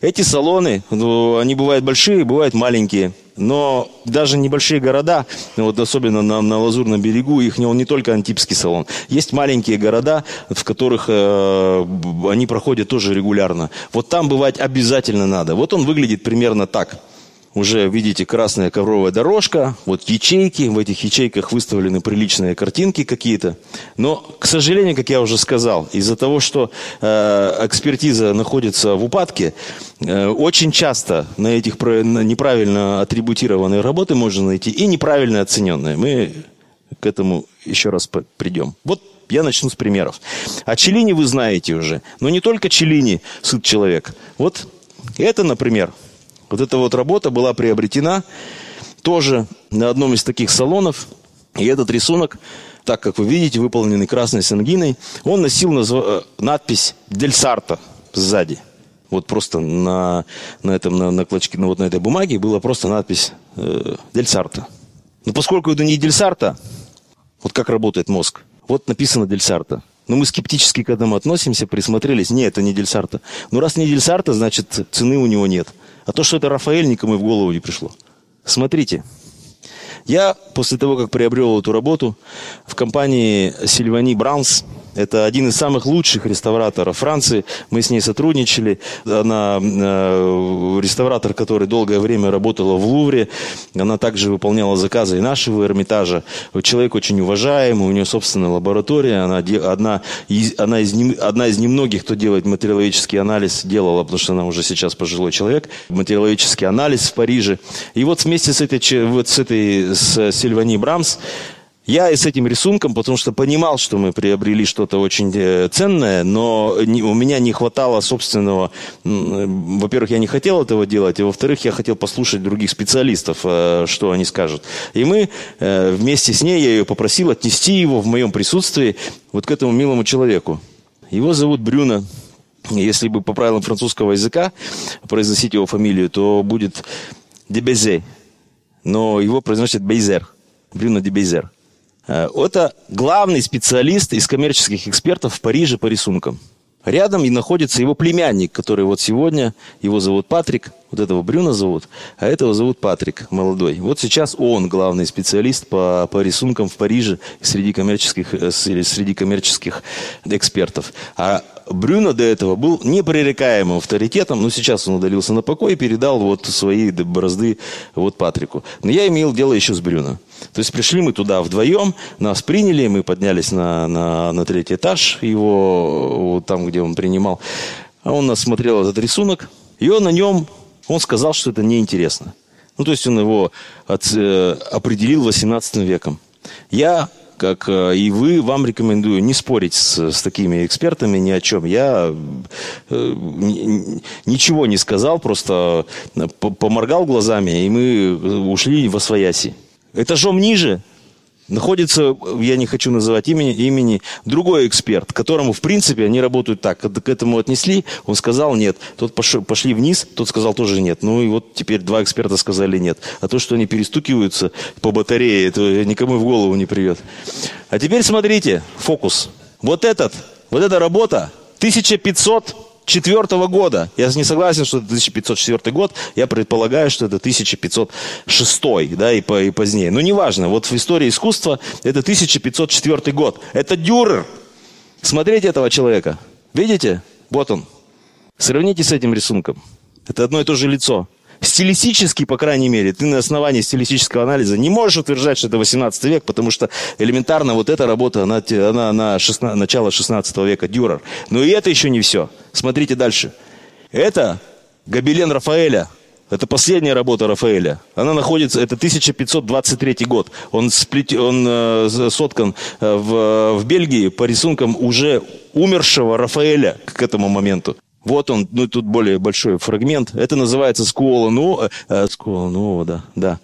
B: Эти салоны, ну, они бывают большие, бывают маленькие. Но даже небольшие города, вот особенно на, на Лазурном берегу, их не, он не только антипский салон. Есть маленькие города, в которых э, они проходят тоже регулярно. Вот там бывать обязательно надо. Вот он выглядит примерно так – уже видите красная ковровая дорожка, вот ячейки, в этих ячейках выставлены приличные картинки какие-то. Но, к сожалению, как я уже сказал, из-за того, что э, экспертиза находится в упадке, э, очень часто на этих на неправильно атрибутированные работы можно найти и неправильно оцененные. Мы к этому еще раз придем. Вот я начну с примеров. А Челини вы знаете уже. Но не только Челини сыт человек. Вот это, например, вот эта вот работа была приобретена тоже на одном из таких салонов. И этот рисунок, так как вы видите, выполненный красной сангиной, он носил назв... Э, надпись «Дель Сарта» сзади. Вот просто на, на, этом, на, на клочке, ну, вот на этой бумаге была просто надпись э, «Дель Сарта». Но поскольку это не «Дель Сарта», вот как работает мозг, вот написано «Дель Сарта». Но мы скептически к этому относимся, присмотрелись. Нет, это не Дельсарта. Ну, раз не Дельсарта, значит, цены у него нет. А то, что это Рафаэль, никому и в голову не пришло. Смотрите, я после того, как приобрел эту работу в компании Сильвани Браунс, это один из самых лучших реставраторов Франции. Мы с ней сотрудничали. Она э, реставратор, который долгое время работала в Лувре. Она также выполняла заказы и нашего Эрмитажа. Человек очень уважаемый, у нее собственная лаборатория. Она, одна, из, она из, одна из немногих, кто делает материаловедческий анализ, делала, потому что она уже сейчас пожилой человек, материаловедческий анализ в Париже. И вот вместе с этой, вот с этой с Сильвани Брамс я и с этим рисунком, потому что понимал, что мы приобрели что-то очень э, ценное, но у меня не хватало собственного... Во-первых, я не хотел этого делать, а во-вторых, я хотел послушать других специалистов, э, что они скажут. И мы э, вместе с ней, я ее попросил отнести его в моем присутствии вот к этому милому человеку. Его зовут Брюно. Если бы по правилам французского языка произносить его фамилию, то будет Дебезе. Но его произносят Бейзер. Брюно Дебейзер. Э, это главный специалист из коммерческих экспертов в Париже по рисункам. Рядом и находится его племянник, который вот сегодня, его зовут Патрик, вот этого Брюна зовут, а этого зовут Патрик, молодой. Вот сейчас он главный специалист по, по рисункам в Париже среди коммерческих, э, среди коммерческих экспертов. А Брюно до этого был непререкаемым авторитетом, но сейчас он удалился на покой и передал вот свои бразды вот Патрику. Но я имел дело еще с Брюно. То есть пришли мы туда вдвоем, нас приняли, мы поднялись на, на, на третий этаж его, вот там, где он принимал. А он нас смотрел этот рисунок, и он на нем, он сказал, что это неинтересно. Ну, то есть он его от, э, определил 18 веком. Я как э, и вы, вам рекомендую не спорить с, с такими экспертами ни о чем. Я э, ничего не сказал, просто поморгал глазами, и мы ушли во свояси. Этажом ниже находится, я не хочу называть имени, имени, другой эксперт, которому, в принципе, они работают так. К этому отнесли, он сказал нет. Тот пош, пошли вниз, тот сказал тоже нет. Ну и вот теперь два эксперта сказали нет. А то, что они перестукиваются по батарее, это никому в голову не придет. А теперь смотрите, фокус. Вот этот, вот эта работа, 1500 четвертого года. Я не согласен, что это 1504 год. Я предполагаю, что это 1506, да, и, по, и позднее. Но неважно. Вот в истории искусства это 1504 год. Это Дюрер. Смотрите этого человека. Видите? Вот он. Сравните с этим рисунком. Это одно и то же лицо стилистически, по крайней мере, ты на основании стилистического анализа не можешь утверждать, что это 18 век, потому что элементарно вот эта работа, она, она на 16, начало 16 века, Дюрер. Но и это еще не все. Смотрите дальше. Это гобелен Рафаэля. Это последняя работа Рафаэля. Она находится, это 1523 год. Он, сплет, он э, соткан э, в, в Бельгии по рисункам уже умершего Рафаэля к этому моменту. Вот он, ну тут более большой фрагмент. Это называется Скуола Нова. Э, Скуола Нова, да, да.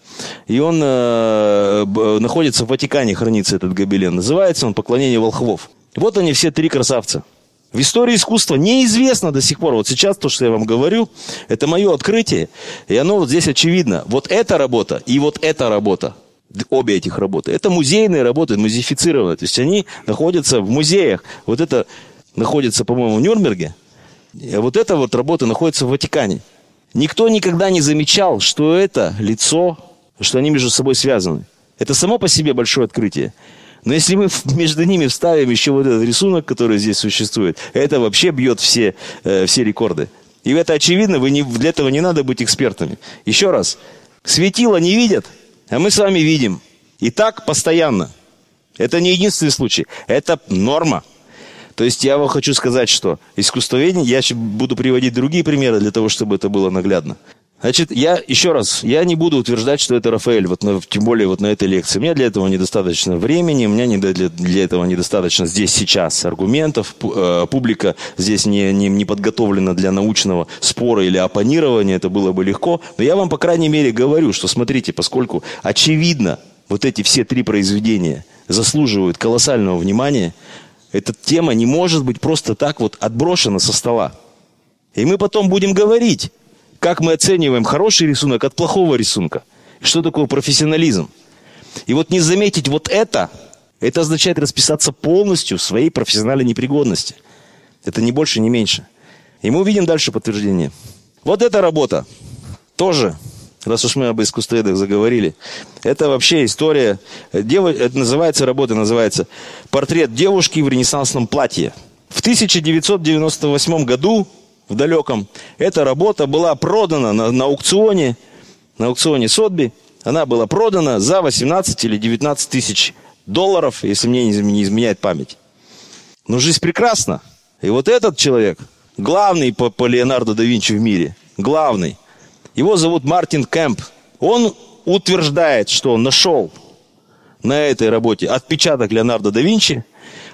B: И он э, находится в Ватикане, хранится этот гобелен. Называется он «Поклонение волхвов». Вот они все три красавца. В истории искусства неизвестно до сих пор. Вот сейчас то, что я вам говорю, это мое открытие. И оно вот здесь очевидно. Вот эта работа и вот эта работа обе этих работы. Это музейные работы, музеифицированные. То есть они находятся в музеях. Вот это находится, по-моему, в Нюрнберге. А вот эта вот работа находится в Ватикане. Никто никогда не замечал, что это лицо, что они между собой связаны. Это само по себе большое открытие. Но если мы [laughs] между ними вставим еще вот этот рисунок, который здесь существует, это вообще бьет все, э, все рекорды. И это очевидно, вы не, для этого не надо быть экспертами. Еще раз, светило не видят, а мы с вами видим. И так постоянно. Это не единственный случай. Это норма. То есть я вам хочу сказать, что искусствоведение, я буду приводить другие примеры для того, чтобы это было наглядно. Значит, я еще раз, я не буду утверждать, что это Рафаэль, вот на, тем более вот на этой лекции. У меня для этого недостаточно времени, у меня не, для, для этого недостаточно здесь сейчас аргументов. Э, публика здесь не, не, не подготовлена для научного спора или оппонирования, это было бы легко. Но я вам, по крайней мере, говорю, что смотрите, поскольку очевидно, вот эти все три произведения заслуживают колоссального внимания, эта тема не может быть просто так вот отброшена со стола. И мы потом будем говорить, как мы оцениваем хороший рисунок от плохого рисунка. Что такое профессионализм. И вот не заметить вот это, это означает расписаться полностью в своей профессиональной непригодности. Это не больше, не меньше. И мы увидим дальше подтверждение. Вот эта работа. тоже, раз уж мы об искусствоведах заговорили, это вообще история, дев... это называется, работа называется «Портрет девушки в ренессансном платье». В 1998 году, в далеком, эта работа была продана на, на аукционе, на аукционе Сотби. Она была продана за 18 или 19 тысяч долларов, если мне не изменяет память. Но жизнь прекрасна. И вот этот человек, главный по, по Леонардо да Винчи в мире, главный, его зовут Мартин Кэмп. Он утверждает, что он нашел на этой работе отпечаток Леонардо да Винчи.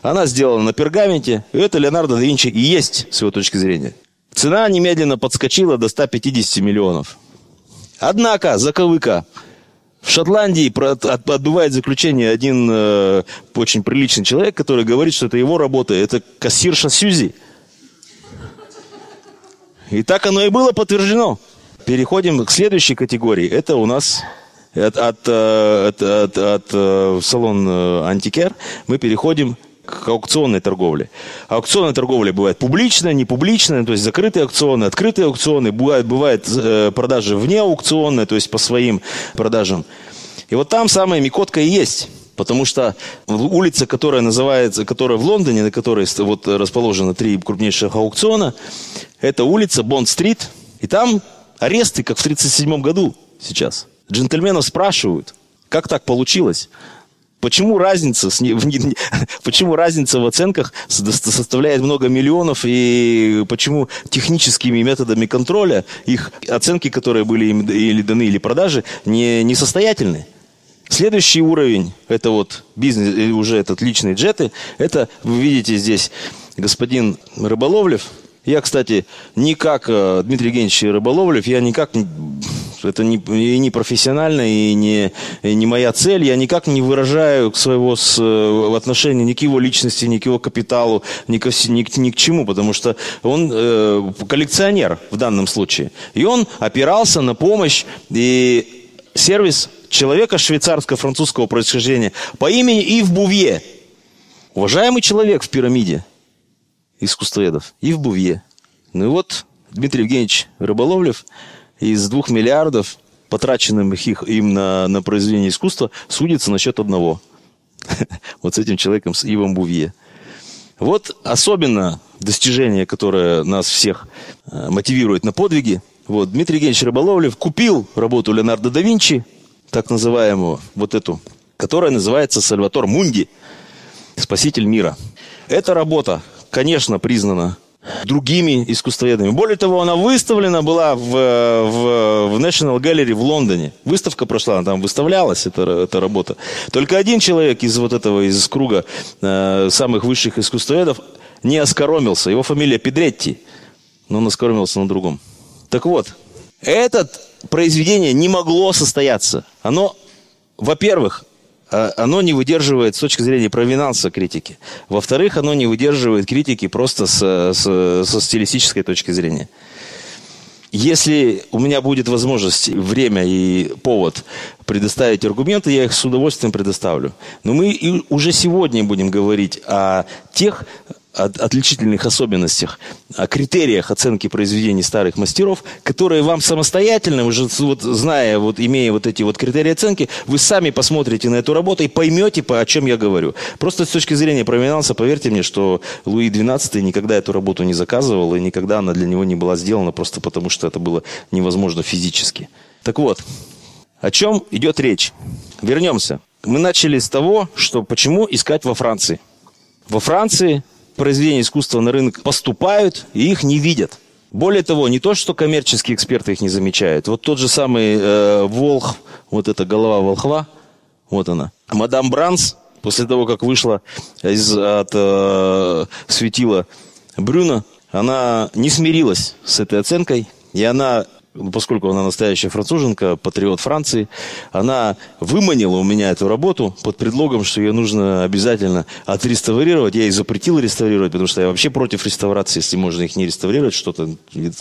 B: Она сделана на пергаменте. Это Леонардо да Винчи и есть, с его точки зрения. Цена немедленно подскочила до 150 миллионов. Однако, заковыка, в Шотландии отбывает заключение один э, очень приличный человек, который говорит, что это его работа, это кассирша Сьюзи. И так оно и было подтверждено. Переходим к следующей категории. Это у нас от, от, э, от, от, от, э, салон Антикер мы переходим к аукционной торговле. Аукционная торговля бывает публичная, не публичная, то есть закрытые аукционы, открытые аукционы, бывает, бывает э, продажи вне аукционные, то есть по своим продажам. И вот там самая микотка и есть. Потому что улица, которая называется, которая в Лондоне, на которой вот расположено три крупнейших аукциона, это улица Бонд-стрит. И там аресты, как в 1937 году сейчас. Джентльменов спрашивают, как так получилось? Почему разница, с, [laughs] почему разница в оценках составляет много миллионов и почему техническими методами контроля их оценки, которые были им или даны, или продажи, не, несостоятельны? Следующий уровень, это вот бизнес, э, уже этот личные джеты, это вы видите здесь господин Рыболовлев. Я, кстати, никак, э, Дмитрий Евгеньевич Рыболовлев, я никак это не, и не профессионально, и не, и не моя цель. Я никак не выражаю своего с, э, отношения ни к его личности, ни к его капиталу, ни к, ни, ни к чему, потому что он э, коллекционер в данном случае. И он опирался на помощь и сервис человека швейцарско-французского происхождения по имени Ив Бувье. Уважаемый человек в пирамиде искусствоведов, Ив Бувье. Ну и вот Дмитрий Евгеньевич Рыболовлев – из двух миллиардов, потраченных их им на, на произведение искусства, судится насчет одного. [laughs] Вот с этим человеком, с Ивом Бувье. Вот особенно достижение, которое нас всех э, мотивирует на подвиги. Вот Дмитрий Евгеньевич Рыболовлев купил работу Леонардо да Винчи, так называемую, вот эту, которая называется «Сальватор Мунди», «Спаситель мира». Эта работа, конечно, признана другими искусствоведами. Более того, она выставлена была в, в, в National Gallery в Лондоне. Выставка прошла, она там выставлялась, эта, эта работа. Только один человек из вот этого, из круга э, самых высших искусствоведов не оскоромился. Его фамилия Педретти, но он оскоромился на другом. Так вот, это произведение не могло состояться. Оно, во-первых, оно не выдерживает с точки зрения провинанса критики. Во-вторых, оно не выдерживает критики просто с, с, со стилистической точки зрения. Если у меня будет возможность, время и повод предоставить аргументы, я их с удовольствием предоставлю. Но мы и уже сегодня будем говорить о тех отличительных особенностях, о критериях оценки произведений старых мастеров, которые вам самостоятельно, уже вот, зная, вот, имея вот эти вот критерии оценки, вы сами посмотрите на эту работу и поймете, по, о чем я говорю. Просто с точки зрения провинанса, поверьте мне, что Луи XII никогда эту работу не заказывал, и никогда она для него не была сделана, просто потому что это было невозможно физически. Так вот, о чем идет речь? Вернемся. Мы начали с того, что почему искать во Франции. Во Франции произведения искусства на рынок поступают и их не видят. Более того, не то, что коммерческие эксперты их не замечают. Вот тот же самый э, Волх, вот эта голова волхва, вот она. Мадам Бранс, после того, как вышла из, от э, светила Брюна, она не смирилась с этой оценкой, и она поскольку она настоящая француженка, патриот Франции, она выманила у меня эту работу под предлогом, что ее нужно обязательно отреставрировать. Я ей запретил реставрировать, потому что я вообще против реставрации, если можно их не реставрировать, что-то нет,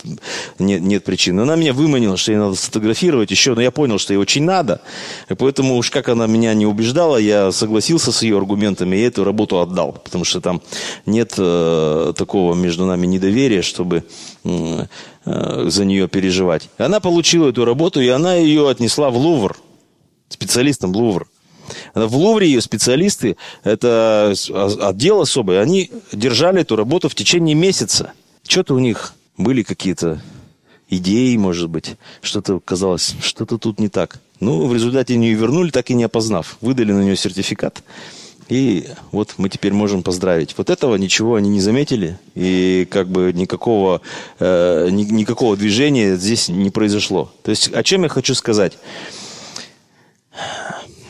B: нет причин. Но она меня выманила, что ей надо сфотографировать еще, но я понял, что ей очень надо. И поэтому уж как она меня не убеждала, я согласился с ее аргументами и эту работу отдал, потому что там нет э, такого между нами недоверия, чтобы э, за нее переживать. Она получила эту работу, и она ее отнесла в Лувр, специалистам Лувр. В Лувре ее специалисты, это отдел особый, они держали эту работу в течение месяца. Что-то у них были какие-то идеи, может быть, что-то казалось, что-то тут не так. Ну, в результате нее вернули, так и не опознав. Выдали на нее сертификат. И вот мы теперь можем поздравить. Вот этого ничего они не заметили, и как бы никакого, э, ни, никакого движения здесь не произошло. То есть о чем я хочу сказать?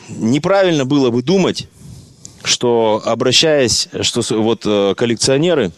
B: Неправильно было бы думать, что обращаясь, что вот э, коллекционеры,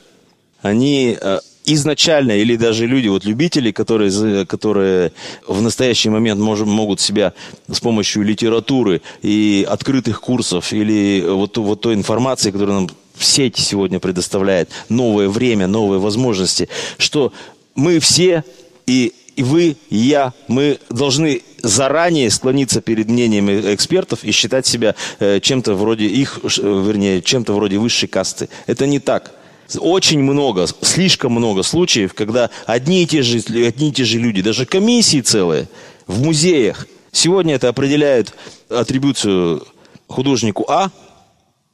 B: они э, изначально, или даже люди, вот любители, которые, которые в настоящий момент мож, могут себя с помощью литературы и открытых курсов, или вот, вот той информации, которую нам сеть сегодня предоставляет, новое время, новые возможности, что мы все и и вы, и я, мы должны заранее склониться перед мнением экспертов и считать себя э, чем-то вроде их, э, вернее, чем-то вроде высшей касты. Это не так очень много, слишком много случаев, когда одни и те же, одни и те же люди, даже комиссии целые в музеях, сегодня это определяют атрибуцию художнику А,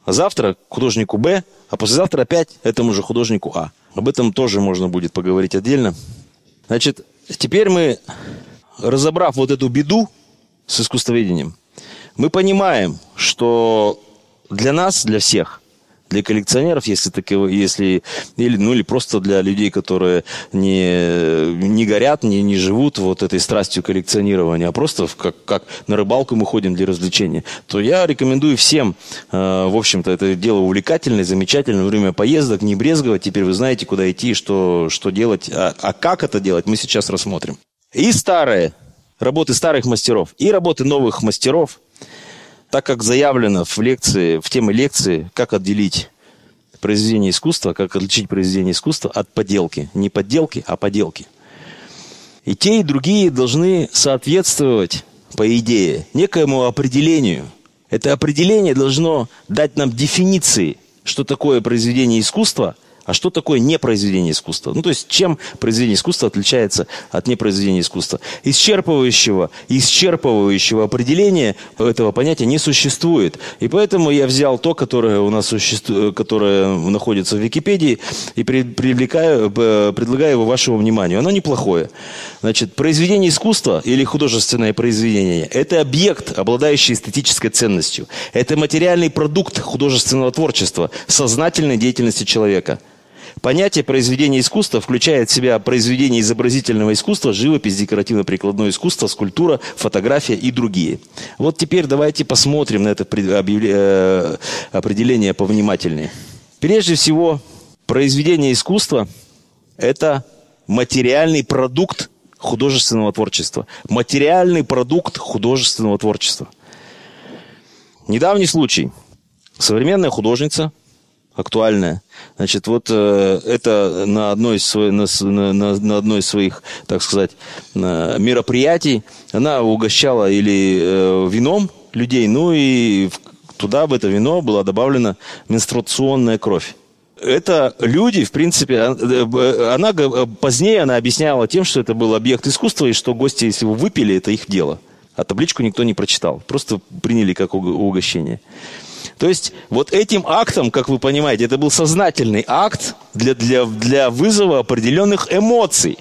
B: а завтра художнику Б, а послезавтра опять этому же художнику А. Об этом тоже можно будет поговорить отдельно. Значит, теперь мы, разобрав вот эту беду с искусствоведением, мы понимаем, что для нас, для всех – для коллекционеров, если таковые, если или ну или просто для людей, которые не не горят, не не живут вот этой страстью коллекционирования, а просто как как на рыбалку мы ходим для развлечения, то я рекомендую всем, э, в общем-то, это дело увлекательное, замечательное, время поездок не брезговать. Теперь вы знаете, куда идти, что что делать, а, а как это делать, мы сейчас рассмотрим. И старые работы старых мастеров, и работы новых мастеров так как заявлено в лекции, в теме лекции, как отделить произведение искусства, как отличить произведение искусства от поделки. Не подделки, а поделки. И те, и другие должны соответствовать, по идее, некоему определению. Это определение должно дать нам дефиниции, что такое произведение искусства – а что такое непроизведение искусства? Ну, то есть, чем произведение искусства отличается от непроизведения искусства? Исчерпывающего, исчерпывающего определения этого понятия не существует. И поэтому я взял то, которое у нас существует, которое находится в Википедии, и привлекаю, предлагаю его вашему вниманию. Оно неплохое. Значит, произведение искусства или художественное произведение – это объект, обладающий эстетической ценностью. Это материальный продукт художественного творчества, сознательной деятельности человека – Понятие произведения искусства включает в себя произведение изобразительного искусства, живопись, декоративно-прикладное искусство, скульптура, фотография и другие. Вот теперь давайте посмотрим на это э, определение повнимательнее. Прежде всего, произведение искусства – это материальный продукт художественного творчества. Материальный продукт художественного творчества. Недавний случай. Современная художница – актуальная. Значит, вот э, это на одной, из своих, на, на, на одной из своих, так сказать, мероприятий она угощала или э, вином людей, ну и туда, в это вино, была добавлена менструационная кровь. Это люди, в принципе, а, э, она позднее она объясняла тем, что это был объект искусства, и что гости, если его выпили, это их дело. А табличку никто не прочитал. Просто приняли как угощение. То есть вот этим актом, как вы понимаете, это был сознательный акт для, для, для вызова определенных эмоций.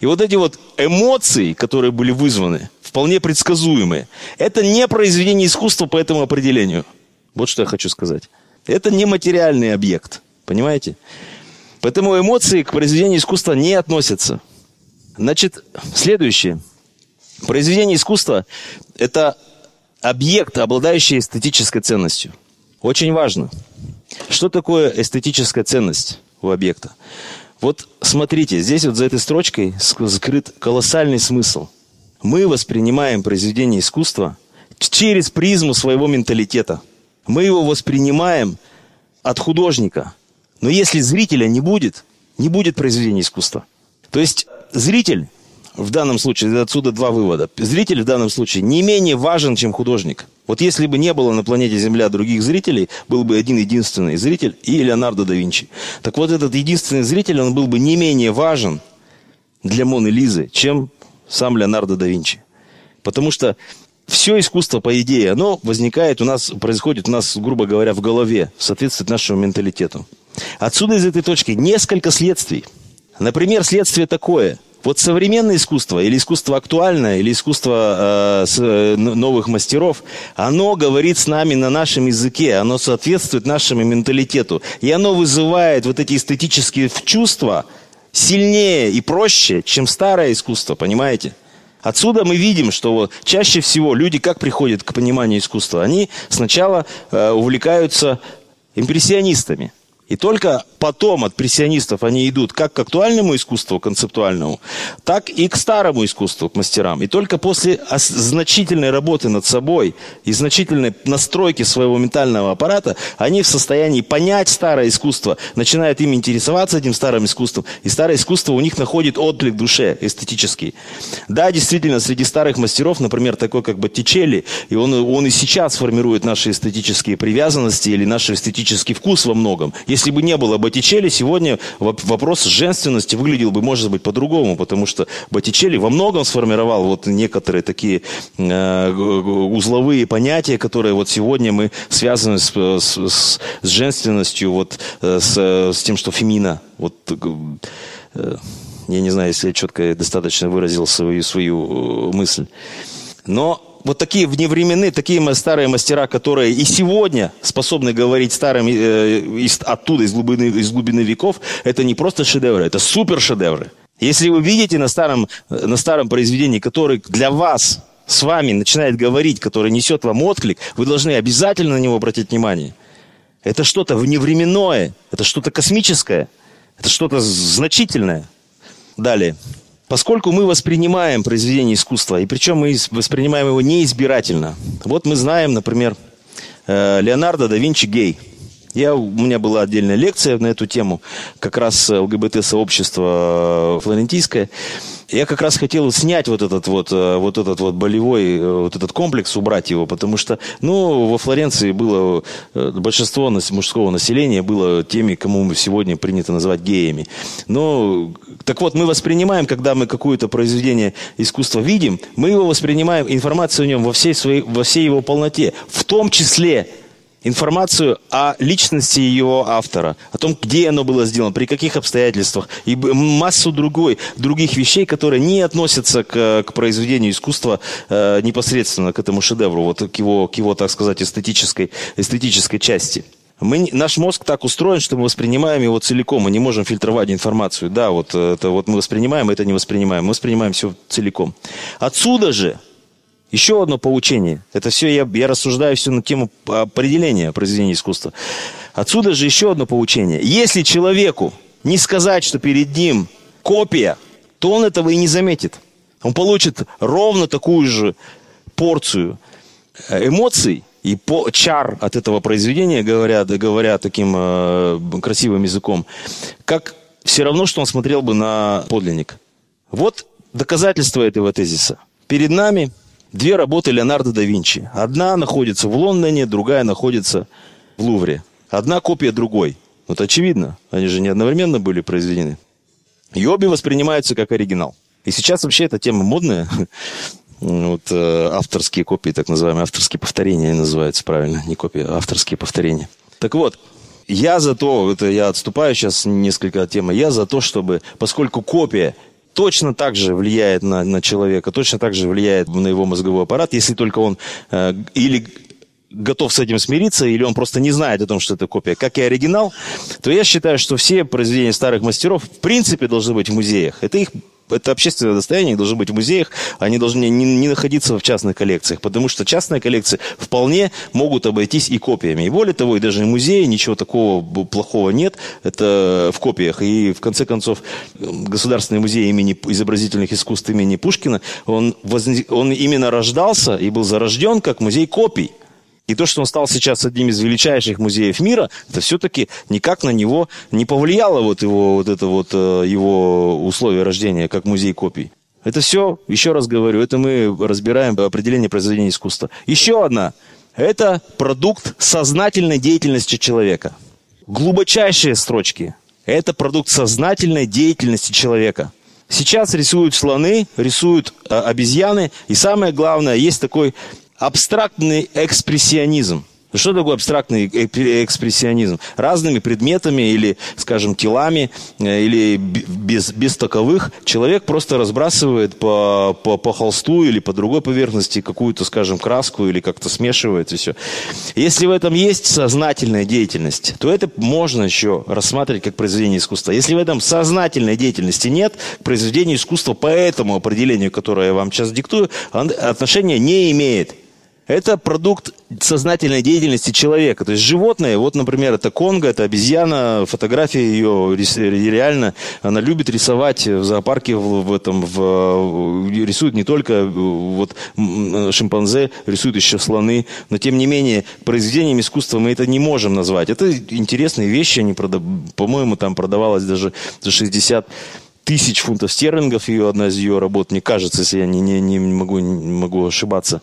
B: И вот эти вот эмоции, которые были вызваны, вполне предсказуемые, это не произведение искусства по этому определению. Вот что я хочу сказать. Это не материальный объект. Понимаете? Поэтому эмоции к произведению искусства не относятся. Значит, следующее. Произведение искусства – это объект, обладающий эстетической ценностью. Очень важно. Что такое эстетическая ценность у объекта? Вот смотрите, здесь вот за этой строчкой скрыт колоссальный смысл. Мы воспринимаем произведение искусства через призму своего менталитета. Мы его воспринимаем от художника. Но если зрителя не будет, не будет произведения искусства. То есть зритель в данном случае, отсюда два вывода. Зритель в данном случае не менее важен, чем художник. Вот если бы не было на планете Земля других зрителей, был бы один единственный зритель и Леонардо да Винчи. Так вот этот единственный зритель, он был бы не менее важен, для Моны Лизы, чем сам Леонардо да Винчи. Потому что все искусство, по идее, оно возникает у нас, происходит у нас, грубо говоря, в голове, соответствует нашему менталитету. Отсюда из этой точки несколько следствий. Например, следствие такое. Вот современное искусство, или искусство актуальное, или искусство э, с, э, новых мастеров, оно говорит с нами на нашем языке, оно соответствует нашему менталитету. И оно вызывает вот эти эстетические чувства сильнее и проще, чем старое искусство, понимаете? Отсюда мы видим, что вот чаще всего люди как приходят к пониманию искусства? Они сначала э, увлекаются импрессионистами. И только потом от прессионистов они идут как к актуальному искусству, концептуальному, так и к старому искусству, к мастерам. И только после значительной работы над собой и значительной настройки своего ментального аппарата они в состоянии понять старое искусство, начинают им интересоваться этим старым искусством, и старое искусство у них находит отклик в душе эстетический. Да, действительно, среди старых мастеров, например, такой как Боттичелли, и он, он и сейчас формирует наши эстетические привязанности или наш эстетический вкус во многом. Если бы не было Боттичелли, сегодня вопрос женственности выглядел бы, может быть, по-другому, потому что Боттичелли во многом сформировал вот некоторые такие э, узловые понятия, которые вот сегодня мы связаны с, с, с женственностью, вот э, с, с тем, что фемина, вот э, я не знаю, если я четко достаточно выразил свою, свою мысль. Но вот такие вневременные, такие старые мастера, которые и сегодня способны говорить старым э, из, оттуда, из глубины, из глубины веков, это не просто шедевры, это супер шедевры. Если вы видите на старом, на старом произведении, который для вас, с вами начинает говорить, который несет вам отклик, вы должны обязательно на него обратить внимание. Это что-то вневременное, это что-то космическое, это что-то значительное. Далее. Поскольку мы воспринимаем произведение искусства, и причем мы воспринимаем его неизбирательно. Вот мы знаем, например, э, Леонардо да Винчи гей. Я, у меня была отдельная лекция на эту тему, как раз ЛГБТ-сообщество флорентийское. Я как раз хотел снять вот этот вот, э, вот этот вот болевой, э, вот этот комплекс, убрать его, потому что, ну, во Флоренции было э, большинство мужского населения было теми, кому сегодня принято называть геями. Но, так вот, мы воспринимаем, когда мы какое-то произведение искусства видим, мы его воспринимаем, информацию о нем во всей, своей, во всей его полноте, в том числе информацию о личности его автора, о том, где оно было сделано, при каких обстоятельствах, и массу другой, других вещей, которые не относятся к, к произведению искусства э, непосредственно, к этому шедевру, вот к его, к его так сказать, эстетической, эстетической части. Мы, наш мозг так устроен, что мы воспринимаем его целиком, мы не можем фильтровать информацию. Да, вот это вот мы воспринимаем, это не воспринимаем. Мы воспринимаем все целиком. Отсюда же еще одно поучение. Это все, я, я рассуждаю все на тему определения произведения искусства. Отсюда же еще одно поучение. Если человеку не сказать, что перед ним копия, то он этого и не заметит. Он получит ровно такую же порцию э, эмоций и по, чар от этого произведения, говоря, говоря таким э, красивым языком, как все равно, что он смотрел бы на подлинник. Вот доказательство этого тезиса. Перед нами две работы Леонардо да Винчи. Одна находится в Лондоне, другая находится в Лувре. Одна копия другой. Вот очевидно, они же не одновременно были произведены. И обе воспринимаются как оригинал. И сейчас вообще эта тема модная. [laughs] Вот э, авторские копии, так называемые авторские повторения называются правильно, не копии, а авторские повторения. Так вот, я за то, это я отступаю сейчас несколько от темы, я за то, чтобы, поскольку копия точно так же влияет на, на человека, точно так же влияет на его мозговой аппарат, если только он э, или готов с этим смириться, или он просто не знает о том, что это копия, как и оригинал, то я считаю, что все произведения старых мастеров в принципе должны быть в музеях. Это их это общественное достояние, должны быть в музеях, они должны не, не находиться в частных коллекциях, потому что частные коллекции вполне могут обойтись и копиями. И более того, и даже в музее ничего такого плохого нет, это в копиях. И в конце концов, Государственный музей имени изобразительных искусств имени Пушкина, он, возник, он именно рождался и был зарожден как музей копий. И то, что он стал сейчас одним из величайших музеев мира, это все-таки никак на него не повлияло вот его, вот это вот э, его условия рождения, как музей копий. Это все, еще раз говорю, это мы разбираем определение произведения искусства. Еще одна. Это продукт сознательной деятельности человека. Глубочайшие строчки. Это продукт сознательной деятельности человека. Сейчас рисуют слоны, рисуют э, обезьяны, и самое главное, есть такой абстрактный экспрессионизм. Что такое абстрактный экспрессионизм? Разными предметами или, скажем, телами, э, или без, без таковых человек просто разбрасывает по, по, по холсту или по другой поверхности какую-то, скажем, краску или как-то смешивает и все. Если в этом есть сознательная деятельность, то это можно еще рассматривать как произведение искусства. Если в этом сознательной деятельности нет, к произведению искусства по этому определению, которое я вам сейчас диктую, отношения не имеет. Это продукт сознательной деятельности человека. То есть животное, вот, например, это конга, это обезьяна, фотография ее реально, она любит рисовать в зоопарке, в, в этом, в, рисует не только вот шимпанзе, рисует еще слоны, но тем не менее произведением искусства мы это не можем назвать. Это интересные вещи, они, по-моему, там продавалось даже за 60 тысяч фунтов стерлингов, ее, одна из ее работ, мне кажется, если я не, не, не могу, не могу ошибаться.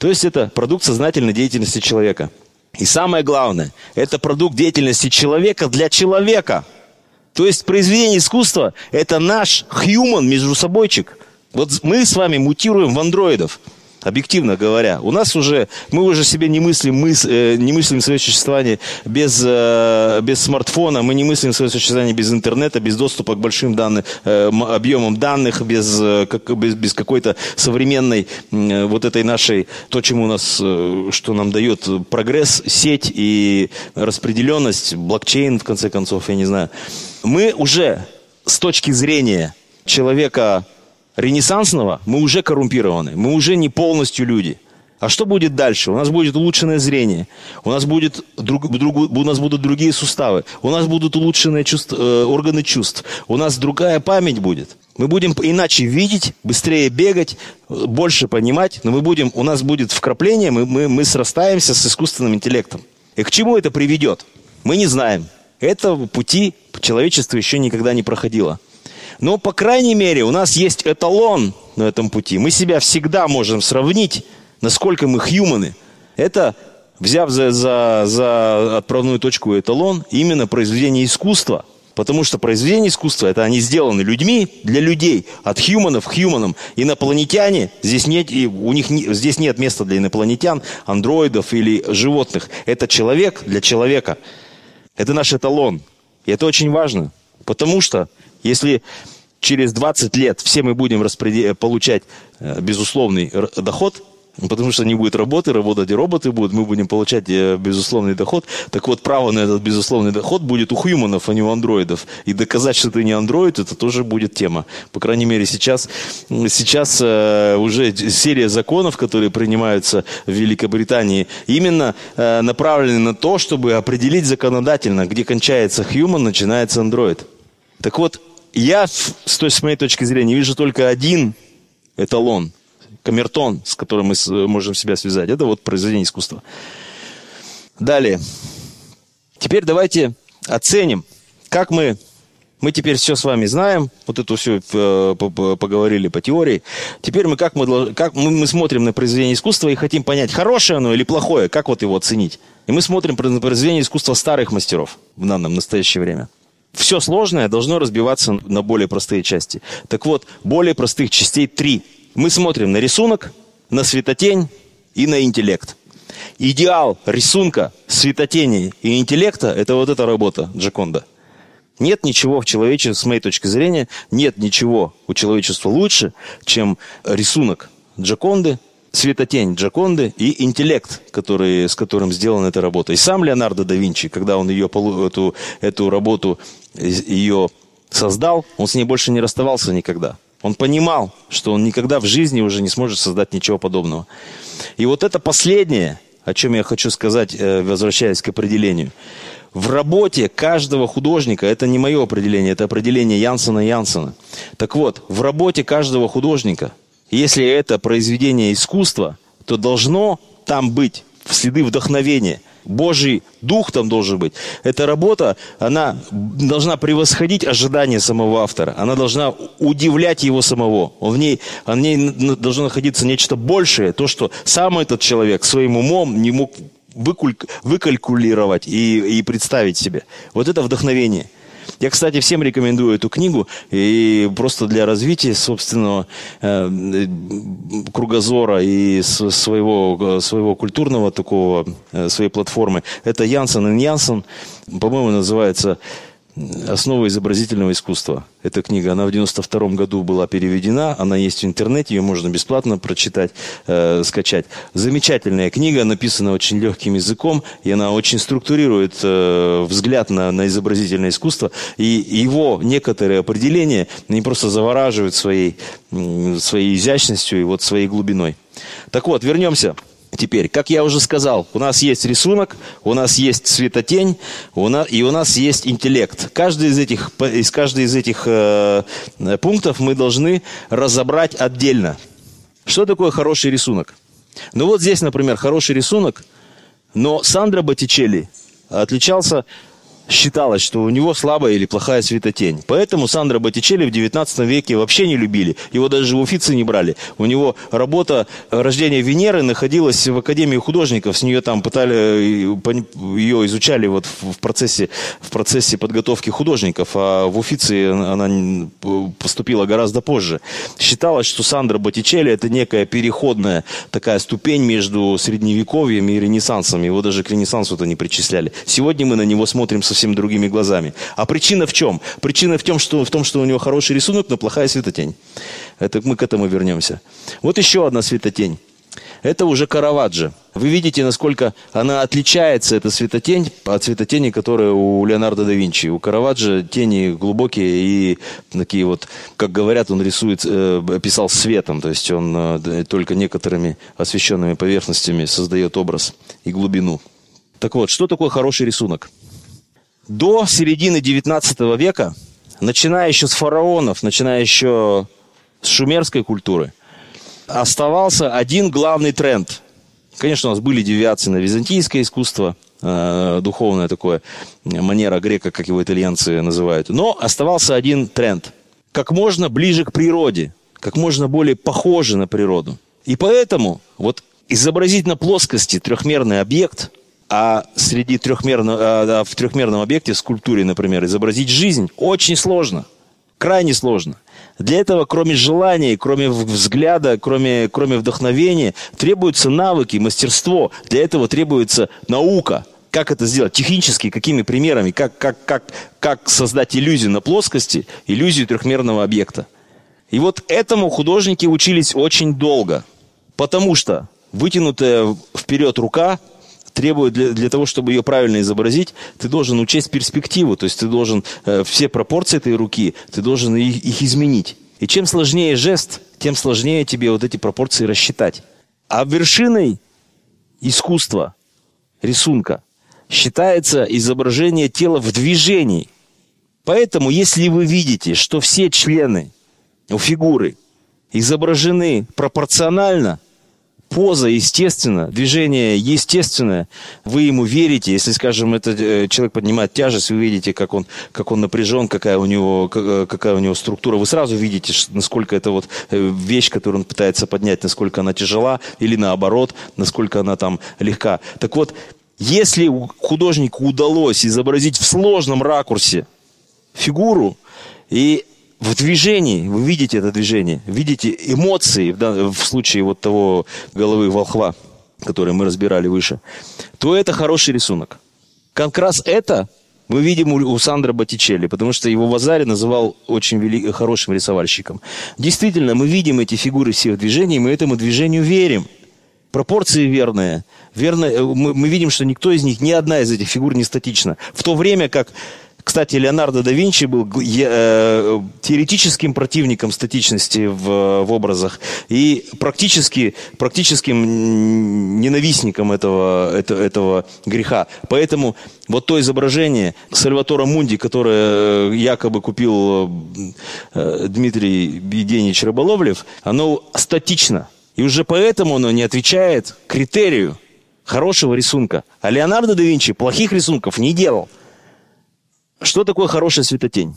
B: То есть это продукт сознательной деятельности человека. И самое главное, это продукт деятельности человека для человека. То есть произведение искусства – это наш human между собойчик. Вот мы с вами мутируем в андроидов – объективно говоря. У нас уже, мы уже себе не мыслим, мы, э, не мыслим свое существование без, э, без смартфона, мы не мыслим свое существование без интернета, без доступа к большим данным, э, объемам данных, без, э, как, без, без какой-то современной э, вот этой нашей, то, чему у нас, э, что нам дает прогресс, сеть и распределенность, блокчейн, в конце концов, я не знаю. Мы уже с точки зрения человека ренессансного мы уже коррумпированы, мы уже не полностью люди. А что будет дальше? У нас будет улучшенное зрение, у нас, будет друг, друг, у нас будут другие суставы, у нас будут улучшенные чувств, э, органы чувств, у нас другая память будет. Мы будем иначе видеть, быстрее бегать, больше понимать, но мы будем, у нас будет вкрапление, мы, мы, мы срастаемся с искусственным интеллектом. И к чему это приведет? Мы не знаем. Этого пути человечество еще никогда не проходило. Но, по крайней мере, у нас есть эталон на этом пути. Мы себя всегда можем сравнить, насколько мы хьюманы. Это, взяв за, за, за отправную точку эталон, именно произведение искусства. Потому что произведение искусства, это они сделаны людьми для людей, от хьюманов к хьюманам. Инопланетяне, здесь нет, у них не, здесь нет места для инопланетян, андроидов или животных. Это человек для человека. Это наш эталон. И это очень важно. Потому что если через 20 лет все мы будем распредел... получать э, безусловный доход, потому что не будет работы, работать и роботы будут, мы будем получать э, безусловный доход. Так вот, право на этот безусловный доход будет у хьюманов, а не у андроидов. И доказать, что ты не андроид, это тоже будет тема. По крайней мере, сейчас, сейчас э, уже серия законов, которые принимаются в Великобритании, именно направлены на то, чтобы определить законодательно, где кончается human, начинается андроид. Так вот, я, с, той, с моей точки зрения, вижу только один эталон, камертон, с которым мы можем себя связать. Это вот произведение искусства. Далее. Теперь давайте оценим, как мы... Мы теперь все с вами знаем, вот это все э, поговорили по теории. Теперь мы как, мы, как мы, мы смотрим на произведение искусства и хотим понять, хорошее оно или плохое, как вот его оценить. И мы смотрим на произведение искусства старых мастеров в данном настоящее время все сложное должно разбиваться на более простые части. Так вот, более простых частей три. Мы смотрим на рисунок, на светотень и на интеллект. Идеал рисунка, светотени и интеллекта – это вот эта работа Джаконда. Нет ничего в человечестве, с моей точки зрения, нет ничего у человечества лучше, чем рисунок Джаконды, светотень Джаконды и интеллект, который, с которым сделана эта работа. И сам Леонардо да Винчи, когда он ее, эту, эту работу ее создал, он с ней больше не расставался никогда. Он понимал, что он никогда в жизни уже не сможет создать ничего подобного. И вот это последнее, о чем я хочу сказать, э, возвращаясь к определению. В работе каждого художника, это не мое определение, это определение Янсона Янсона. Так вот, в работе каждого художника – если это произведение искусства, то должно там быть следы вдохновения. Божий дух там должен быть. Эта работа, она должна превосходить ожидания самого автора. Она должна удивлять его самого. В ней, в ней должно находиться нечто большее. То, что сам этот человек своим умом не мог выкалькулировать и, и представить себе. Вот это вдохновение. Я, кстати, всем рекомендую эту книгу и просто для развития собственного э, кругозора и своего, своего культурного такого, э, своей платформы. Это Янсен и Янсен, по-моему, называется Основы изобразительного искусства. Эта книга, она в 92 году была переведена, она есть в интернете, ее можно бесплатно прочитать, э, скачать. Замечательная книга, написана очень легким языком, и она очень структурирует э, взгляд на, на изобразительное искусство, и его некоторые определения, они просто завораживают своей, своей изящностью и вот своей глубиной. Так вот, вернемся Теперь, как я уже сказал, у нас есть рисунок, у нас есть светотень, у нас, и у нас есть интеллект. Каждый из этих, из каждой из этих э, пунктов мы должны разобрать отдельно. Что такое хороший рисунок? Ну вот здесь, например, хороший рисунок, но Сандро Боттичелли отличался считалось, что у него слабая или плохая светотень. Поэтому Сандро Боттичелли в 19 веке вообще не любили. Его даже в уфицы не брали. У него работа «Рождение Венеры» находилась в Академии художников. С нее там пытали, ее изучали вот в процессе, в процессе подготовки художников. А в уфицы она поступила гораздо позже. Считалось, что Сандро Боттичелли это некая переходная такая ступень между средневековьем и ренессансом. Его даже к ренессансу-то не причисляли. Сегодня мы на него смотрим со совсем другими глазами. А причина в чем? Причина в том, что, в том, что у него хороший рисунок, но плохая светотень. Это мы к этому вернемся. Вот еще одна светотень. Это уже Караваджо. Вы видите, насколько она отличается, эта светотень, от светотени, которая у Леонардо да Винчи. У Караваджо тени глубокие и такие вот, как говорят, он рисует, э, писал светом, то есть он э, только некоторыми освещенными поверхностями создает образ и глубину. Так вот, что такое хороший рисунок? До середины 19 века, начиная еще с фараонов, начиная еще с шумерской культуры, оставался один главный тренд. Конечно, у нас были девиации на византийское искусство, э, духовное такое, манера грека, как его итальянцы называют. Но оставался один тренд. Как можно ближе к природе, как можно более похоже на природу. И поэтому вот изобразить на плоскости трехмерный объект – а среди трехмерного, а, в трехмерном объекте, в скульптуре, например, изобразить жизнь очень сложно, крайне сложно. Для этого, кроме желания, кроме взгляда, кроме, кроме вдохновения, требуются навыки, мастерство. Для этого требуется наука. Как это сделать? Технически, какими примерами? Как, как, как, как создать иллюзию на плоскости, иллюзию трехмерного объекта? И вот этому художники учились очень долго. Потому что вытянутая вперед рука требует для, для того, чтобы ее правильно изобразить, ты должен учесть перспективу, то есть ты должен э, все пропорции этой руки, ты должен их, их изменить. И чем сложнее жест, тем сложнее тебе вот эти пропорции рассчитать. А вершиной искусства, рисунка, считается изображение тела в движении. Поэтому, если вы видите, что все члены у фигуры изображены пропорционально, поза естественно, движение естественное, вы ему верите, если, скажем, этот э, человек поднимает тяжесть, вы видите, как он, как он напряжен, какая у, него, э, какая у него структура, вы сразу видите, насколько это вот э, вещь, которую он пытается поднять, насколько она тяжела, или наоборот, насколько она там легка. Так вот, если художнику удалось изобразить в сложном ракурсе фигуру, и в движении, вы видите это движение, видите эмоции в, в случае вот того головы волхва, который мы разбирали выше, то это хороший рисунок. Как раз это мы видим у, у Сандра Боттичелли, потому что его Вазари называл очень вели, хорошим рисовальщиком. Действительно, мы видим эти фигуры всех движений, мы этому движению верим. Пропорции верные. Верно, э, мы, мы видим, что никто из них, ни одна из этих фигур не статична. В то время как кстати, Леонардо да Винчи был э, теоретическим противником статичности в, в образах и практически, практическим ненавистником этого, это, этого греха. Поэтому вот то изображение Сальватора Мунди, которое э, якобы купил э, Дмитрий Евгеньевич Рыболовлев, оно статично. И уже поэтому оно не отвечает критерию хорошего рисунка. А Леонардо да Винчи плохих рисунков не делал. Что такое хорошая светотень?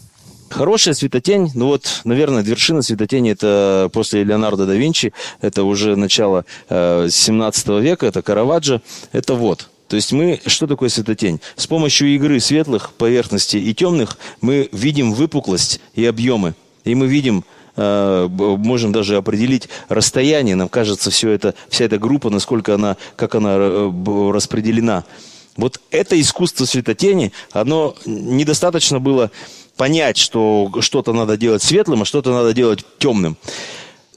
B: Хорошая светотень, ну вот, наверное, вершина светотени это после Леонардо да Винчи, это уже начало э, 17 века, это Караваджо, это вот. То есть мы, что такое светотень? С помощью игры светлых поверхностей и темных мы видим выпуклость и объемы. И мы видим э, можем даже определить расстояние. Нам кажется, все это, вся эта группа, насколько она, как она э, распределена. Вот это искусство светотени, оно недостаточно было понять, что что-то надо делать светлым, а что-то надо делать темным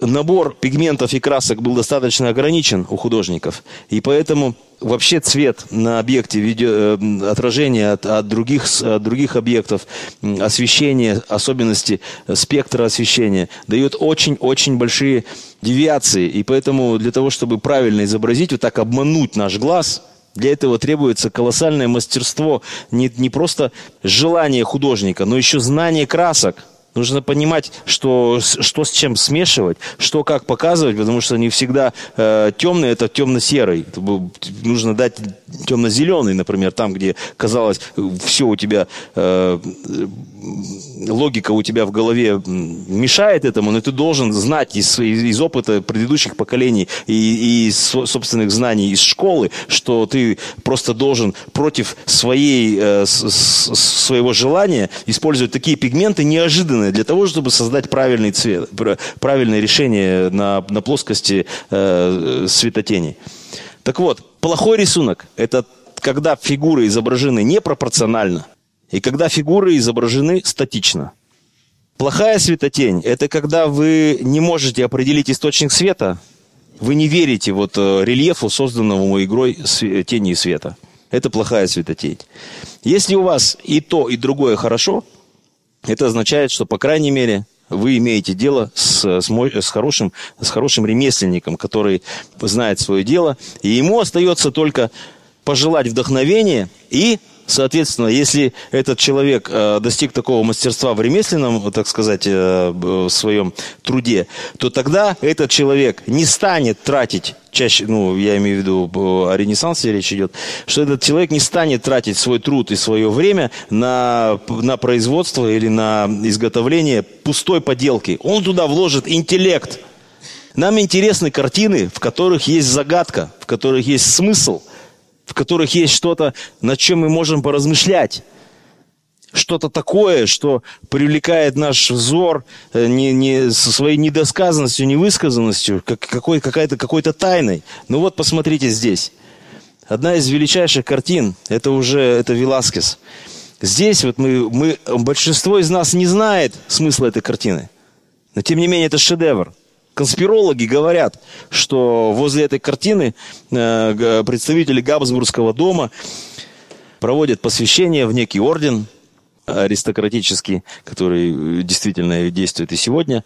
B: набор пигментов и красок был достаточно ограничен у художников, и поэтому вообще цвет на объекте, видео, э, отражение от, от, других, от других объектов, освещение, особенности спектра освещения дает очень-очень большие девиации. И поэтому для того, чтобы правильно изобразить, вот так обмануть наш глаз, для этого требуется колоссальное мастерство, не, не просто желание художника, но еще знание красок – Нужно понимать, что, что с чем смешивать, что как показывать, потому что не всегда э, темный это темно-серый. Нужно дать темно-зеленый, например, там, где казалось, все у тебя, э, логика у тебя в голове мешает этому, но ты должен знать из, из, опыта предыдущих поколений и, и из собственных знаний из школы, что ты просто должен против своей, э, с, своего желания использовать такие пигменты неожиданные, для того, чтобы создать правильный цвет, правильное решение на, на плоскости э, светотени. Так вот, плохой рисунок – это когда фигуры изображены непропорционально и когда фигуры изображены статично. Плохая светотень – это когда вы не можете определить источник света, вы не верите вот э, рельефу, созданному игрой тени и света. Это плохая светотень. Если у вас и то, и другое хорошо – это означает, что, по крайней мере, вы имеете дело с, с, с, хорошим, с хорошим ремесленником, который знает свое дело, и ему остается только пожелать вдохновения и Соответственно, если этот человек э, достиг такого мастерства в ремесленном, так сказать, э, своем труде, то тогда этот человек не станет тратить чаще, ну, я имею в виду о Ренессансе речь идет, что этот человек не станет тратить свой труд и свое время на, на производство или на изготовление пустой поделки. Он туда вложит интеллект. Нам интересны картины, в которых есть загадка, в которых есть смысл – в которых есть что-то, над чем мы можем поразмышлять. Что-то такое, что привлекает наш взор э, не, не, со своей недосказанностью, невысказанностью, как, какой, какая-то, какой-то тайной. Ну вот, посмотрите здесь. Одна из величайших картин, это уже это Веласкес. Здесь вот мы, мы, большинство из нас не знает смысла этой картины. Но тем не менее это шедевр. Конспирологи говорят, что возле этой картины э, представители Габсбургского дома проводят посвящение в некий орден аристократический, который действительно действует и сегодня.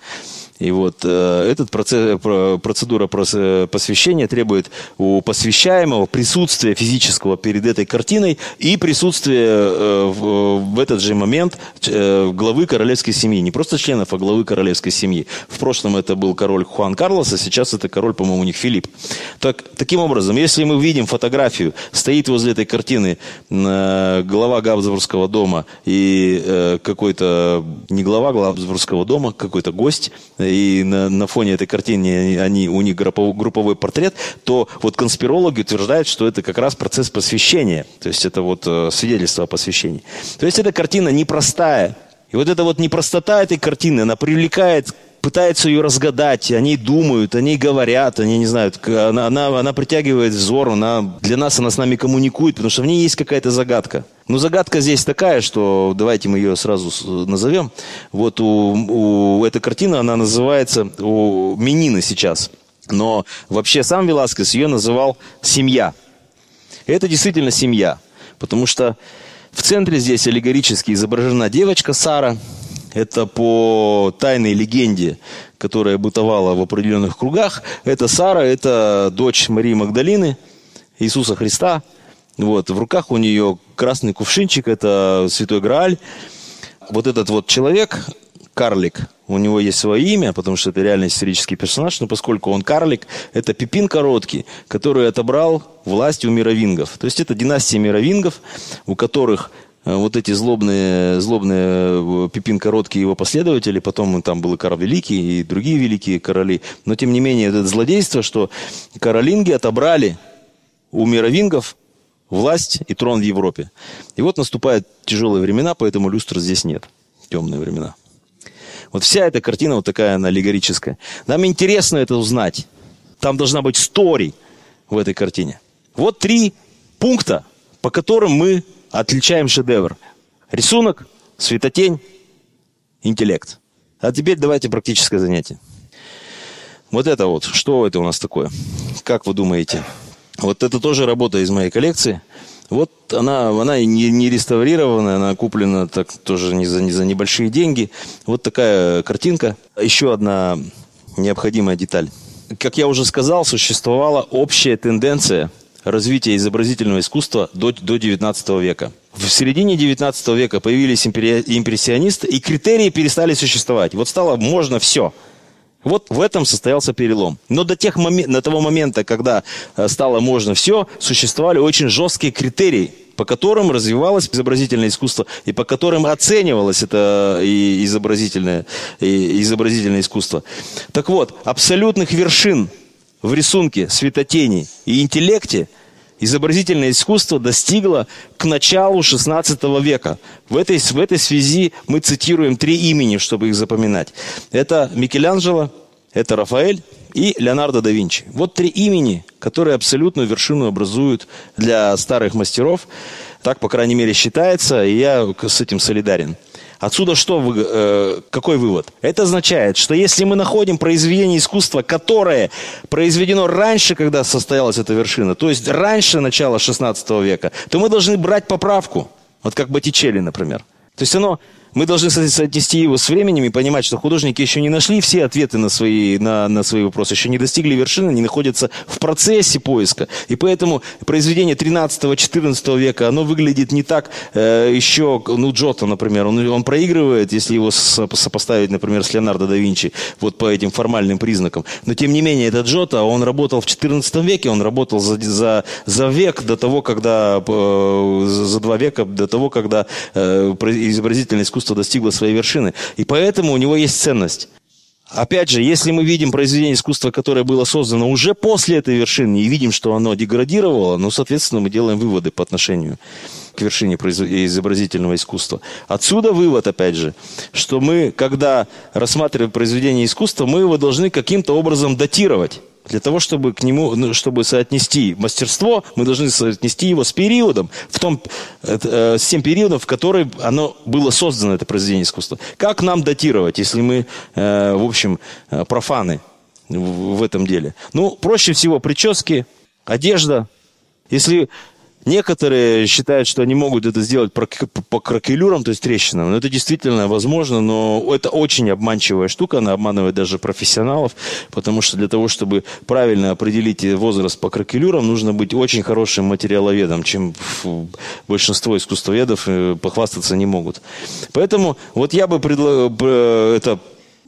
B: И вот э, этот процесс, процедура посвящения требует у посвящаемого присутствия физического перед этой картиной и присутствия э, в, этот же момент э, главы королевской семьи. Не просто членов, а главы королевской семьи. В прошлом это был король Хуан Карлос, а сейчас это король, по-моему, у них Филипп. Так, таким образом, если мы видим фотографию, стоит возле этой картины э, глава Габсбургского дома и какой-то, не глава Габсбургского дома, какой-то гость, и на, на фоне этой картины они, у них групповой, портрет, то вот конспирологи утверждают, что это как раз процесс посвящения. То есть это вот э, свидетельство о посвящении. То есть эта картина непростая. И вот эта вот непростота этой картины, она привлекает пытаются ее разгадать, они думают, они говорят, они не знают, она, она, она притягивает взор, она, для нас она с нами коммуникует, потому что в ней есть какая-то загадка. Но загадка здесь такая, что давайте мы ее сразу назовем. Вот у, у эта картина, она называется у Минины сейчас. Но вообще сам Веласкес ее называл «семья». Это действительно семья, потому что в центре здесь аллегорически изображена девочка Сара, это по тайной легенде, которая бытовала в определенных кругах. Это Сара, это дочь Марии Магдалины, Иисуса Христа. Вот, в руках у нее красный кувшинчик, это Святой Грааль. Вот этот вот человек, карлик, у него есть свое имя, потому что это реально исторический персонаж, но поскольку он карлик, это Пипин Короткий, который отобрал власть у мировингов. То есть это династия мировингов, у которых вот эти злобные, злобные э, Пипин Короткий и его последователи, потом там был и Карл Великий, и другие великие короли. Но, тем не менее, это злодейство, что каролинги отобрали у мировингов власть и трон в Европе. И вот наступают тяжелые времена, поэтому люстр здесь нет. Темные времена. Вот вся эта картина вот такая, она аллегорическая. Нам интересно это узнать. Там должна быть стори в этой картине. Вот три пункта, по которым мы отличаем шедевр. Рисунок, светотень, интеллект. А теперь давайте практическое занятие. Вот это вот, что это у нас такое? Как вы думаете? Вот это тоже работа из моей коллекции. Вот она, она не, не реставрированная, она куплена так тоже не за, не за небольшие деньги. Вот такая картинка. Еще одна необходимая деталь. Как я уже сказал, существовала общая тенденция развития изобразительного искусства до, до 19 века. В середине 19 века появились импрессионисты, и критерии перестали существовать. Вот стало можно все – вот в этом состоялся перелом. Но до тех момент, до того момента, когда э, стало можно все, существовали очень жесткие критерии, по которым развивалось изобразительное искусство и по которым оценивалось это изобразительное, изобразительное искусство. Так вот, абсолютных вершин в рисунке, светотени и интеллекте – изобразительное искусство достигло к началу XVI века. В этой, в этой связи мы цитируем три имени, чтобы их запоминать. Это Микеланджело, это Рафаэль и Леонардо да Винчи. Вот три имени, которые абсолютную вершину образуют для старых мастеров. Так, по крайней мере, считается, и я с этим солидарен. Отсюда что, э, какой вывод? Это означает, что если мы находим произведение искусства, которое произведено раньше, когда состоялась эта вершина, то есть раньше начала 16 века, то мы должны брать поправку. Вот как Боттичелли, например. То есть оно мы должны соотнести его с временем и понимать, что художники еще не нашли все ответы на свои, на, на свои вопросы, еще не достигли вершины, не находятся в процессе поиска. И поэтому произведение 13-14 века, оно выглядит не так э, еще, ну, Джотто, например, он, он проигрывает, если его сопоставить, например, с Леонардо да Винчи, вот по этим формальным признакам. Но, тем не менее, этот Джотто, он работал в 14 веке, он работал за, за, за век до того, когда, э, за два века до того, когда э, изобразительное искусство искусство достигло своей вершины. И поэтому у него есть ценность. Опять же, если мы видим произведение искусства, которое было создано уже после этой вершины, и видим, что оно деградировало, ну, соответственно, мы делаем выводы по отношению к вершине изобразительного искусства. Отсюда вывод, опять же, что мы, когда рассматриваем произведение искусства, мы его должны каким-то образом датировать. Для того, чтобы к нему, ну, чтобы соотнести мастерство, мы должны соотнести его с периодом, в том, э, с тем периодом, в который оно было создано, это произведение искусства. Как нам датировать, если мы, э, в общем, э, профаны в, в этом деле? Ну, проще всего прически, одежда. Если Некоторые считают, что они могут это сделать по кракелюрам, то есть трещинам. Но это действительно возможно, но это очень обманчивая штука, она обманывает даже профессионалов, потому что для того, чтобы правильно определить возраст по кракелюрам, нужно быть очень хорошим материаловедом, чем большинство искусствоведов э, похвастаться не могут. Поэтому вот я бы предлагал, это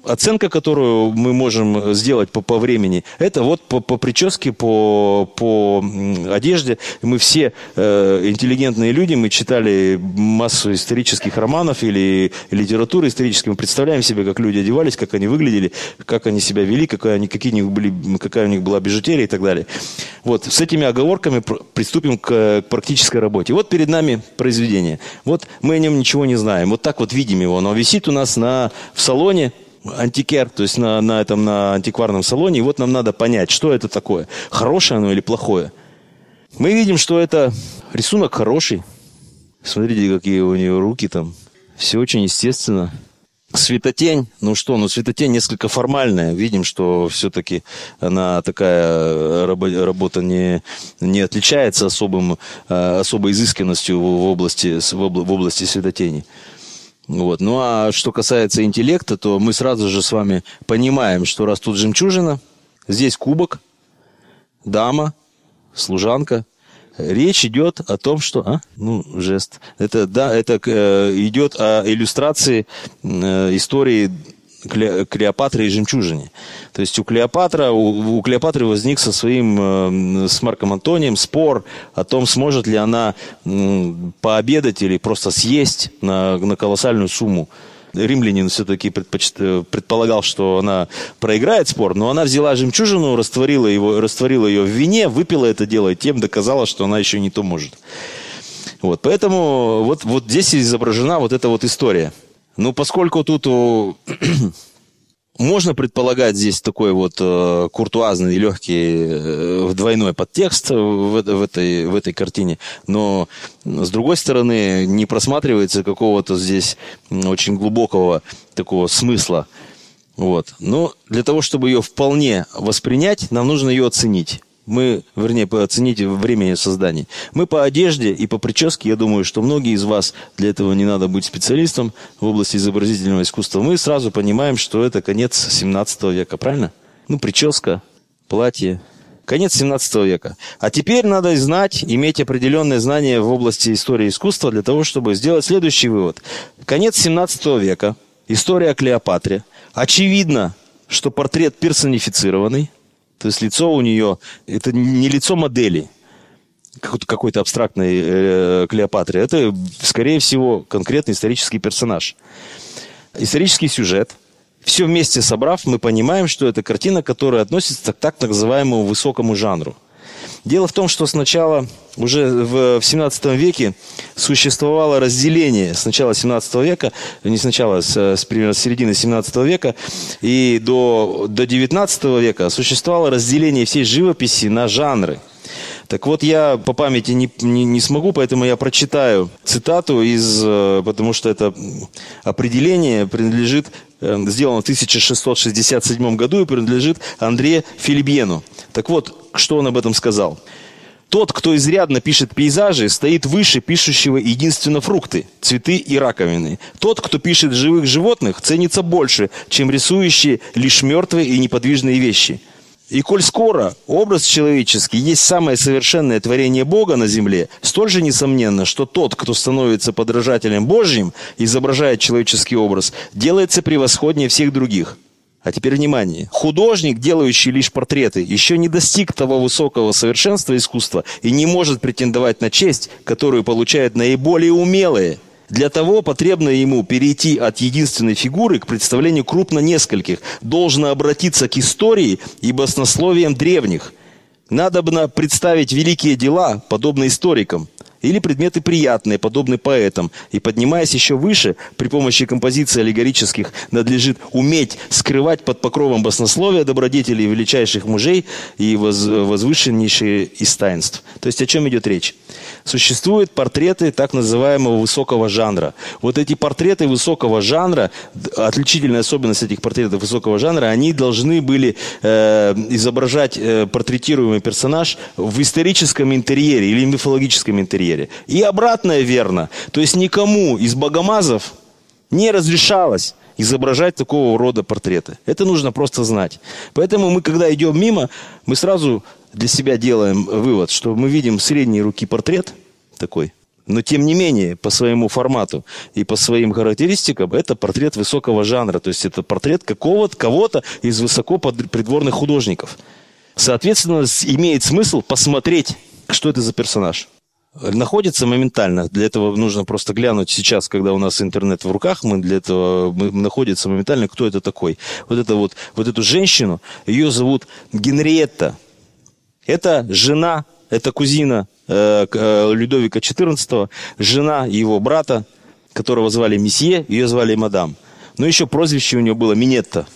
B: оценка, которую мы можем сделать по, по времени, это вот по, по прическе, по, по одежде. Мы все э, интеллигентные люди, мы читали массу исторических романов или литературы исторической, мы представляем себе, как люди одевались, как они выглядели, как они себя вели, какая, они, какие у них были, какая у них была бижутерия и так далее. Вот, с этими оговорками приступим к, к практической работе. Вот перед нами произведение. Вот мы о нем ничего не знаем. Вот так вот видим его. Оно висит у нас на, в салоне, антикер, то есть на, на этом на антикварном салоне, и вот нам надо понять, что это такое, хорошее оно или плохое. Мы видим, что это рисунок хороший. Смотрите, какие у нее руки там. Все очень естественно. Светотень, ну что, ну светотень несколько формальная. Видим, что все-таки она такая работа не, не отличается особым, э, особой изысканностью в области, в области светотени. Вот. Ну а что касается интеллекта, то мы сразу же с вами понимаем, что раз тут жемчужина, здесь кубок, дама, служанка. Речь идет о том, что... А? Ну, жест. Это, да, это э, идет о иллюстрации э, истории Клеопатре и жемчужине. То есть у Клеопатра, у, у Клеопатры возник со своим, э, с Марком Антонием спор о том, сможет ли она э, пообедать или просто съесть на, на колоссальную сумму римлянин все-таки предпоч... предполагал, что она проиграет спор, но она взяла жемчужину, растворила, его, растворила ее в вине, выпила это дело и тем доказала, что она еще не то может. Вот, поэтому вот, вот здесь изображена вот эта вот история. Ну, поскольку тут [clears throat] можно предполагать здесь такой вот э, куртуазный легкий э, двойной подтекст в, в, этой, в этой картине, но с другой стороны не просматривается какого-то здесь очень глубокого такого смысла. Вот. Но для того, чтобы ее вполне воспринять, нам нужно ее оценить мы, вернее, оценить время ее создания. Мы по одежде и по прическе, я думаю, что многие из вас, для этого не надо быть специалистом в области изобразительного искусства, мы сразу понимаем, что это конец 17 века, правильно? Ну, прическа, платье, конец 17 века. А теперь надо знать, иметь определенные знания в области истории искусства для того, чтобы сделать следующий вывод. Конец 17 века, история о Клеопатре. Очевидно, что портрет персонифицированный, то есть лицо у нее, это не лицо модели, какой-то абстрактной э, Клеопатры. Это, скорее всего, конкретный исторический персонаж. Исторический сюжет. Все вместе собрав, мы понимаем, что это картина, которая относится к так называемому высокому жанру – Дело в том, что сначала, уже в, в 17 веке, существовало разделение с начала 17 века, не сначала, с, с примерно с середины 17 века и до, до 19 века существовало разделение всей живописи на жанры. Так вот, я по памяти не, не, не смогу, поэтому я прочитаю цитату из, э, потому что это определение принадлежит, э, сделано в 1667 году и принадлежит Андре Филибьену. Так вот, что он об этом сказал? Тот, кто изрядно пишет пейзажи, стоит выше пишущего единственно фрукты, цветы и раковины. Тот, кто пишет живых животных, ценится больше, чем рисующие лишь мертвые и неподвижные вещи. И коль скоро образ человеческий есть самое совершенное творение Бога на земле, столь же несомненно, что тот, кто становится подражателем Божьим, изображает человеческий образ, делается превосходнее всех других – а теперь внимание. Художник, делающий лишь портреты, еще не достиг того высокого совершенства искусства и не может претендовать на честь, которую получают наиболее умелые. Для того потребно ему перейти от единственной фигуры к представлению крупно нескольких. Должно обратиться к истории и баснословиям древних. Надо бы представить великие дела, подобно историкам – или предметы приятные, подобные поэтам. И поднимаясь еще выше, при помощи композиций аллегорических надлежит уметь скрывать под покровом баснословия добродетелей величайших мужей и воз, возвышеннейшие из таинств. То есть о чем идет речь? Существуют портреты так называемого высокого жанра. Вот эти портреты высокого жанра, отличительная особенность этих портретов высокого жанра, они должны были э, изображать э, портретируемый персонаж в историческом интерьере или мифологическом интерьере вере. И обратное верно. То есть никому из богомазов не разрешалось изображать такого рода портреты. Это нужно просто знать. Поэтому мы, когда идем мимо, мы сразу для себя делаем вывод, что мы видим средней руки портрет такой, но тем не менее, по своему формату и по своим характеристикам, это портрет высокого жанра. То есть это портрет какого-то, кого-то из высоко придворных художников. Соответственно, имеет смысл посмотреть, что это за персонаж находится моментально. Для этого нужно просто глянуть сейчас, когда у нас интернет в руках, мы для этого мы, находится моментально, кто это такой. Вот это вот, вот эту женщину, ее зовут Генриетта. Это жена, это кузина э, э Людовика XIV, жена его брата, которого звали Месье, ее звали Мадам. Но еще прозвище у нее было Минетта.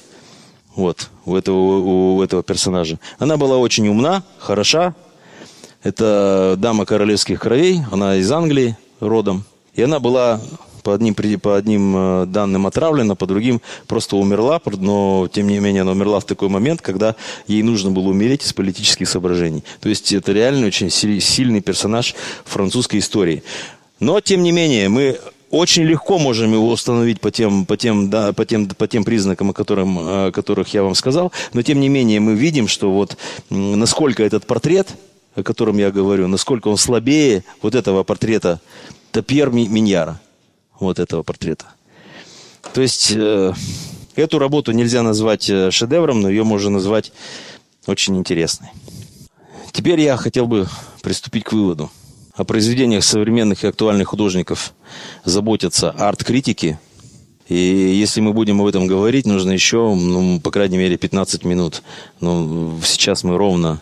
B: Вот, у этого, у этого персонажа. Она была очень умна, хороша, это дама королевских кровей, она из Англии родом. И она была по одним, по одним э, данным отравлена, по другим просто умерла, но тем не менее она умерла в такой момент, когда ей нужно было умереть из политических соображений. То есть это реально очень сильный персонаж французской истории. Но тем не менее мы очень легко можем его установить по тем, по тем, да, по тем, по тем признакам, о, которым, о которых я вам сказал. Но тем не менее мы видим, что вот насколько этот портрет – о котором я говорю, насколько он слабее вот этого портрета Тапьер Миньяра, вот этого портрета. То есть э, эту работу нельзя назвать э, шедевром, но ее можно назвать очень интересной. Теперь я хотел бы приступить к выводу. О произведениях современных и актуальных художников заботятся арт-критики И если мы будем об этом говорить, нужно еще, ну, по крайней мере, 15 минут. Ну, сейчас мы ровно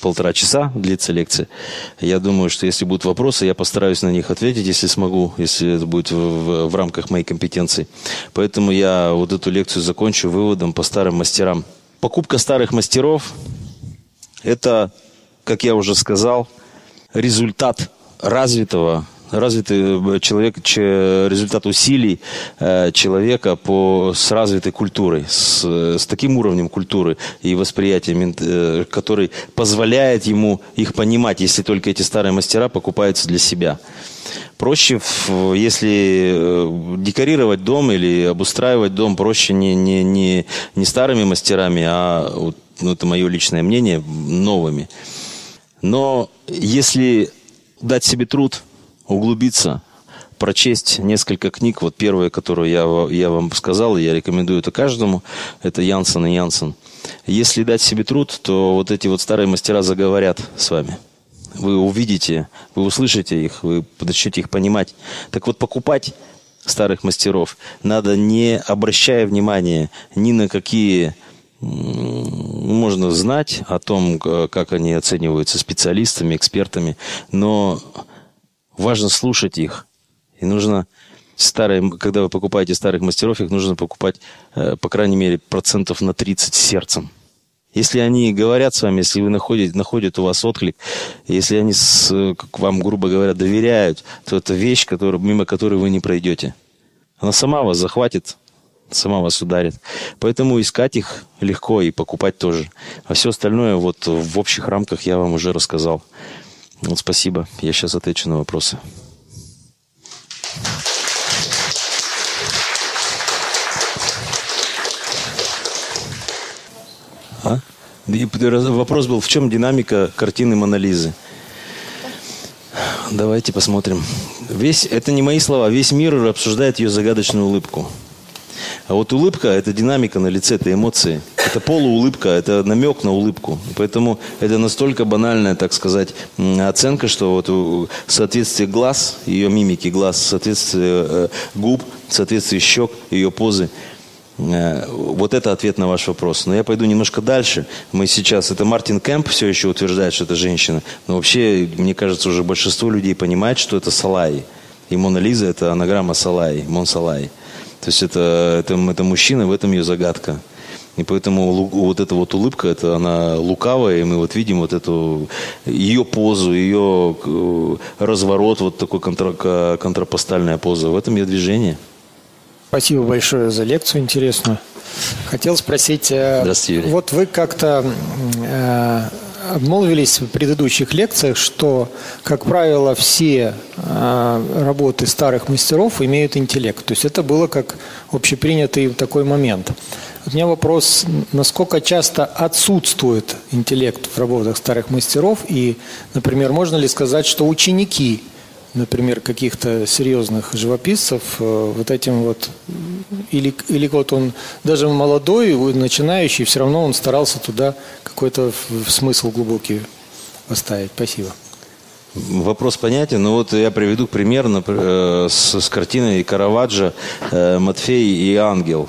B: полтора часа длится лекция. Я думаю, что если будут вопросы, я постараюсь на них ответить, если смогу, если это будет в, в, в рамках моей компетенции. Поэтому я вот эту лекцию закончу выводом по старым мастерам. Покупка старых мастеров – это, как я уже сказал, результат развитого развитый э, человек, результат усилий э, человека по, с развитой культурой, с, с таким уровнем культуры и восприятия, э, который позволяет ему их понимать, если только эти старые мастера покупаются для себя. Проще, если декорировать дом или обустраивать дом, проще не, не, не, не старыми мастерами, а, ну, это мое личное мнение, новыми. Но если дать себе труд – углубиться, прочесть несколько книг. Вот первая, которую я, я вам сказал, я рекомендую это каждому, это Янсен и Янсен. Если дать себе труд, то вот эти вот старые мастера заговорят с вами. Вы увидите, вы услышите их, вы начнете их понимать. Так вот, покупать старых мастеров надо не обращая внимания ни на какие можно знать о том, как они оцениваются специалистами, экспертами, но важно слушать их. И нужно старые, когда вы покупаете старых мастеров, их нужно покупать, э, по крайней мере, процентов на 30 сердцем. Если они говорят с вами, если вы находите, находят у вас отклик, если они с, как вам, грубо говоря, доверяют, то это вещь, которая, мимо которой вы не пройдете. Она сама вас захватит, сама вас ударит. Поэтому искать их легко и покупать тоже. А все остальное вот в общих рамках я вам уже рассказал. Вот спасибо. Я сейчас отвечу на вопросы. А? Вопрос был, в чем динамика картины Монолизы? Давайте посмотрим. Весь, это не мои слова, весь мир обсуждает ее загадочную улыбку. А вот улыбка – это динамика на лице, это эмоции. Это полуулыбка, это намек на улыбку. Поэтому это настолько банальная, так сказать, оценка, что вот соответствие глаз, ее мимики глаз, соответствие э, губ, соответствие щек, ее позы э, – вот это ответ на ваш вопрос. Но я пойду немножко дальше. Мы сейчас, это Мартин Кэмп все еще утверждает, что это женщина. Но вообще, мне кажется, уже большинство людей понимает, что это Салай. И Мона Лиза – это анаграмма Салай, Мон Салай. То есть это, это, это мужчина, в этом ее загадка. И поэтому вот эта вот улыбка, это она лукавая, и мы вот видим вот эту ее позу, ее разворот, вот такой контра, контрапостальная поза. В этом ее движение.
C: Спасибо большое за лекцию интересную. Хотел спросить, э,
B: Здравствуйте,
C: вот вы как-то э, обмолвились в предыдущих лекциях, что, как правило, все э, работы старых мастеров имеют интеллект. То есть это было как общепринятый такой момент. У меня вопрос, насколько часто отсутствует интеллект в работах старых мастеров, и, например, можно ли сказать, что ученики например, каких-то серьезных живописцев, э, вот этим вот, или, или вот он даже молодой, начинающий, все равно он старался туда какой-то смысл глубокий поставить. Спасибо.
B: Вопрос понятен, но вот я приведу пример э, с, с картиной Караваджо э, «Матфей и ангел»,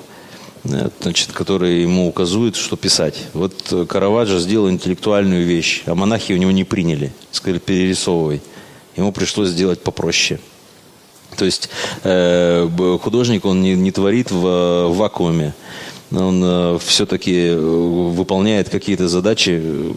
B: значит, который ему указывает, что писать. Вот Караваджо сделал интеллектуальную вещь, а монахи у него не приняли, сказали «перерисовывай» ему пришлось сделать попроще. То есть э, художник, он не, не творит в, в вакууме. Он э, все-таки э, выполняет какие-то задачи.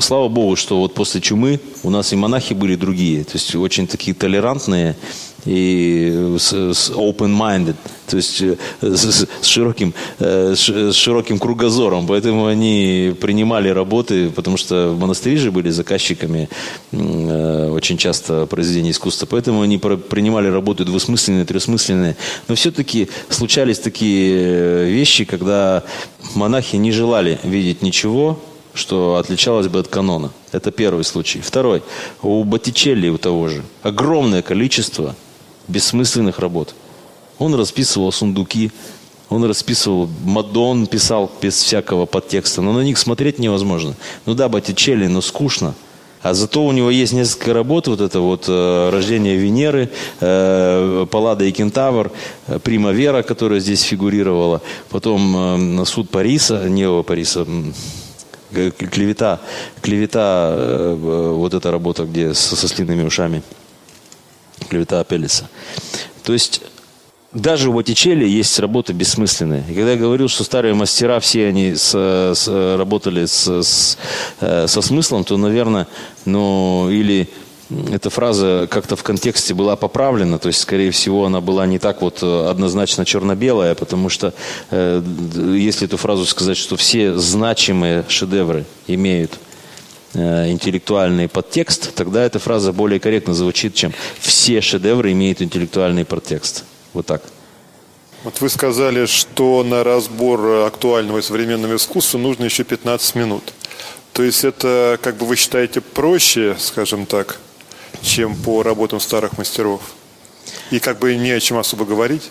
B: Слава Богу, что вот после чумы у нас и монахи были другие. То есть очень такие толерантные и open-minded, то есть э, с, широким, э, с широким кругозором. Поэтому они принимали работы, потому что монастыри же были заказчиками э, очень часто произведений искусства. Поэтому они принимали работы двусмысленные, трехсмысленные. Но все-таки случались такие вещи, когда монахи не желали видеть ничего, что отличалось бы от канона. Это первый случай. Второй. У Боттичелли, у того же, огромное количество бессмысленных работ. Он расписывал сундуки, он расписывал, Мадон писал без всякого подтекста, но на них смотреть невозможно. Ну да, Боттичелли, но скучно. А зато у него есть несколько работ, вот это вот э, «Рождение Венеры», э, «Паллада и кентавр», э, «Примавера», которая здесь фигурировала, потом «Суд Париса», Нео Париса, «Клевета», «Клевета», вот эта работа, где со, со слиными ушами, «Клевета Апеллиса». То есть даже у Боттичелли есть работы бессмысленные. И когда я говорил, что старые мастера все они с, с, работали с, с, э, со смыслом, то, наверное, ну, или эта фраза как-то в контексте была поправлена, то есть, скорее всего, она была не так вот однозначно черно-белая, потому что э, если эту фразу сказать, что все значимые шедевры имеют э, интеллектуальный подтекст, тогда эта фраза более корректно звучит, чем все шедевры имеют интеллектуальный подтекст. Вот так.
D: Вот вы сказали, что на разбор актуального и современного искусства нужно еще 15 минут. То есть это, как бы вы считаете, проще, скажем так, чем по работам старых мастеров? И как бы не о чем особо говорить?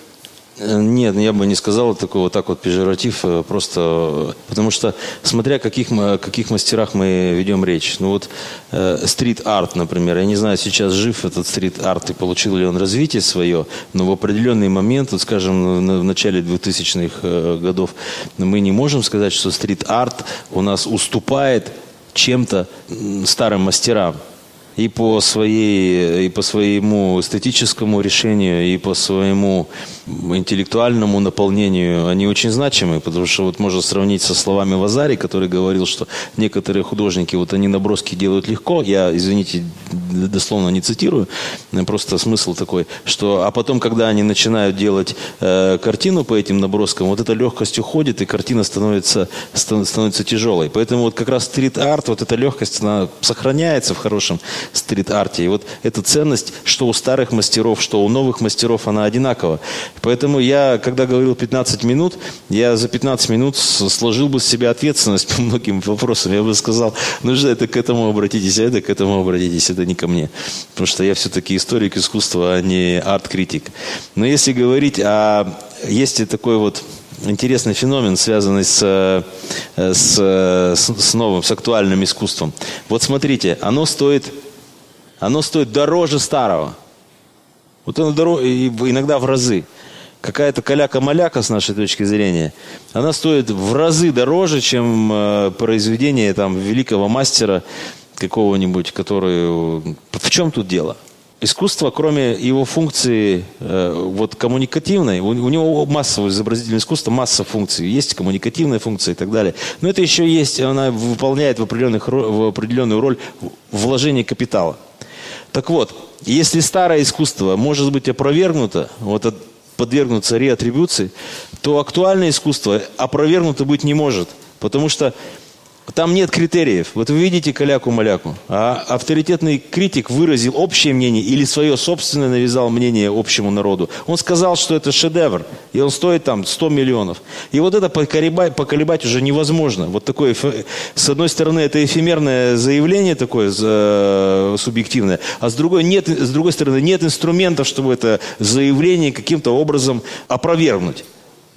B: Э, нет, я бы не сказал такого так вот пежоратив, э, просто э, потому что смотря каких, каких мастерах мы ведем речь. Ну вот стрит-арт, например, я не знаю, сейчас жив этот стрит-арт и получил ли он развитие свое, но в определенный момент, вот скажем, в начале 2000-х годов, мы не можем сказать, что стрит-арт у нас уступает чем-то старым мастерам и по своей и по своему эстетическому решению и по своему интеллектуальному наполнению они очень значимы, потому что вот можно сравнить со словами Вазари, который говорил, что некоторые художники, вот они наброски делают легко, я, извините, дословно не цитирую, просто смысл такой, что, а потом, когда они начинают делать э, картину по этим наброскам, вот эта легкость уходит, и картина становится, становится тяжелой. Поэтому вот как раз стрит-арт, вот эта легкость, она сохраняется в хорошем стрит-арте. И вот эта ценность, что у старых мастеров, что у новых мастеров, она одинакова. Поэтому я, когда говорил 15 минут, я за 15 минут сложил бы с себя ответственность по многим вопросам. Я бы сказал, ну же, это к этому обратитесь, а это к этому обратитесь, это не ко мне. Потому что я все-таки историк искусства, а не арт-критик. Но если говорить о... Есть и такой вот интересный феномен, связанный с, с, с новым, с актуальным искусством. Вот смотрите, оно стоит, оно стоит дороже старого. Вот оно дороже, иногда в разы какая-то каляка-маляка с нашей точки зрения, она стоит в разы дороже, чем э, произведение там, великого мастера какого-нибудь, который... В чем тут дело? Искусство, кроме его функции э, вот коммуникативной, у, него массовое изобразительное искусство, масса функций. Есть коммуникативная функция и так далее. Но это еще есть, она выполняет в, определенных, в определенную роль вложение капитала. Так вот, если старое искусство может быть опровергнуто, вот подвергнуться реатрибуции, то актуальное искусство опровергнуто быть не может. Потому что там нет критериев. Вот вы видите каляку-маляку, а авторитетный критик выразил общее мнение или свое собственное навязал мнение общему народу. Он сказал, что это шедевр, и он стоит там 100 миллионов. И вот это поколебать, поколебать уже невозможно. Вот такое, с одной стороны, это эфемерное заявление такое э, субъективное, а с другой, нет, с другой стороны, нет инструментов, чтобы это заявление каким-то образом опровергнуть.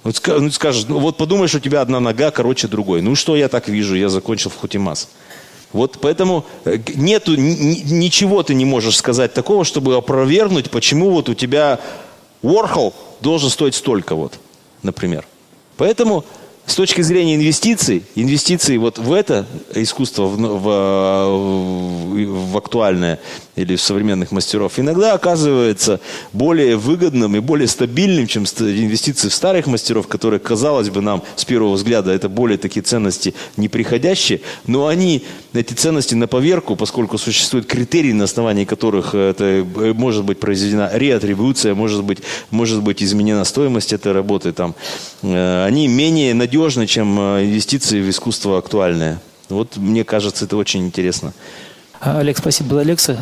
B: Вот ну, скажешь, ну, вот подумаешь, у тебя одна нога короче другой. Ну что я так вижу, я закончил в Хутимас. Вот поэтому э, нету, ничего ты не можешь сказать такого, чтобы опровергнуть, почему вот у тебя Уорхол должен стоить столько вот, например. Поэтому с точки зрения инвестиций, инвестиции вот в это искусство, в, в, в актуальное или современных мастеров, иногда оказывается более выгодным и более стабильным, чем инвестиции в старых мастеров, которые, казалось бы, нам с первого взгляда это более такие ценности неприходящие, но они, эти ценности на поверку, поскольку существуют критерии, на основании которых это э, может быть произведена реатрибуция, может быть, может быть изменена стоимость этой работы, там, э, они менее надежны, чем э, инвестиции в искусство актуальное. Вот мне кажется, это очень интересно.
E: Олег, спасибо за лекцию.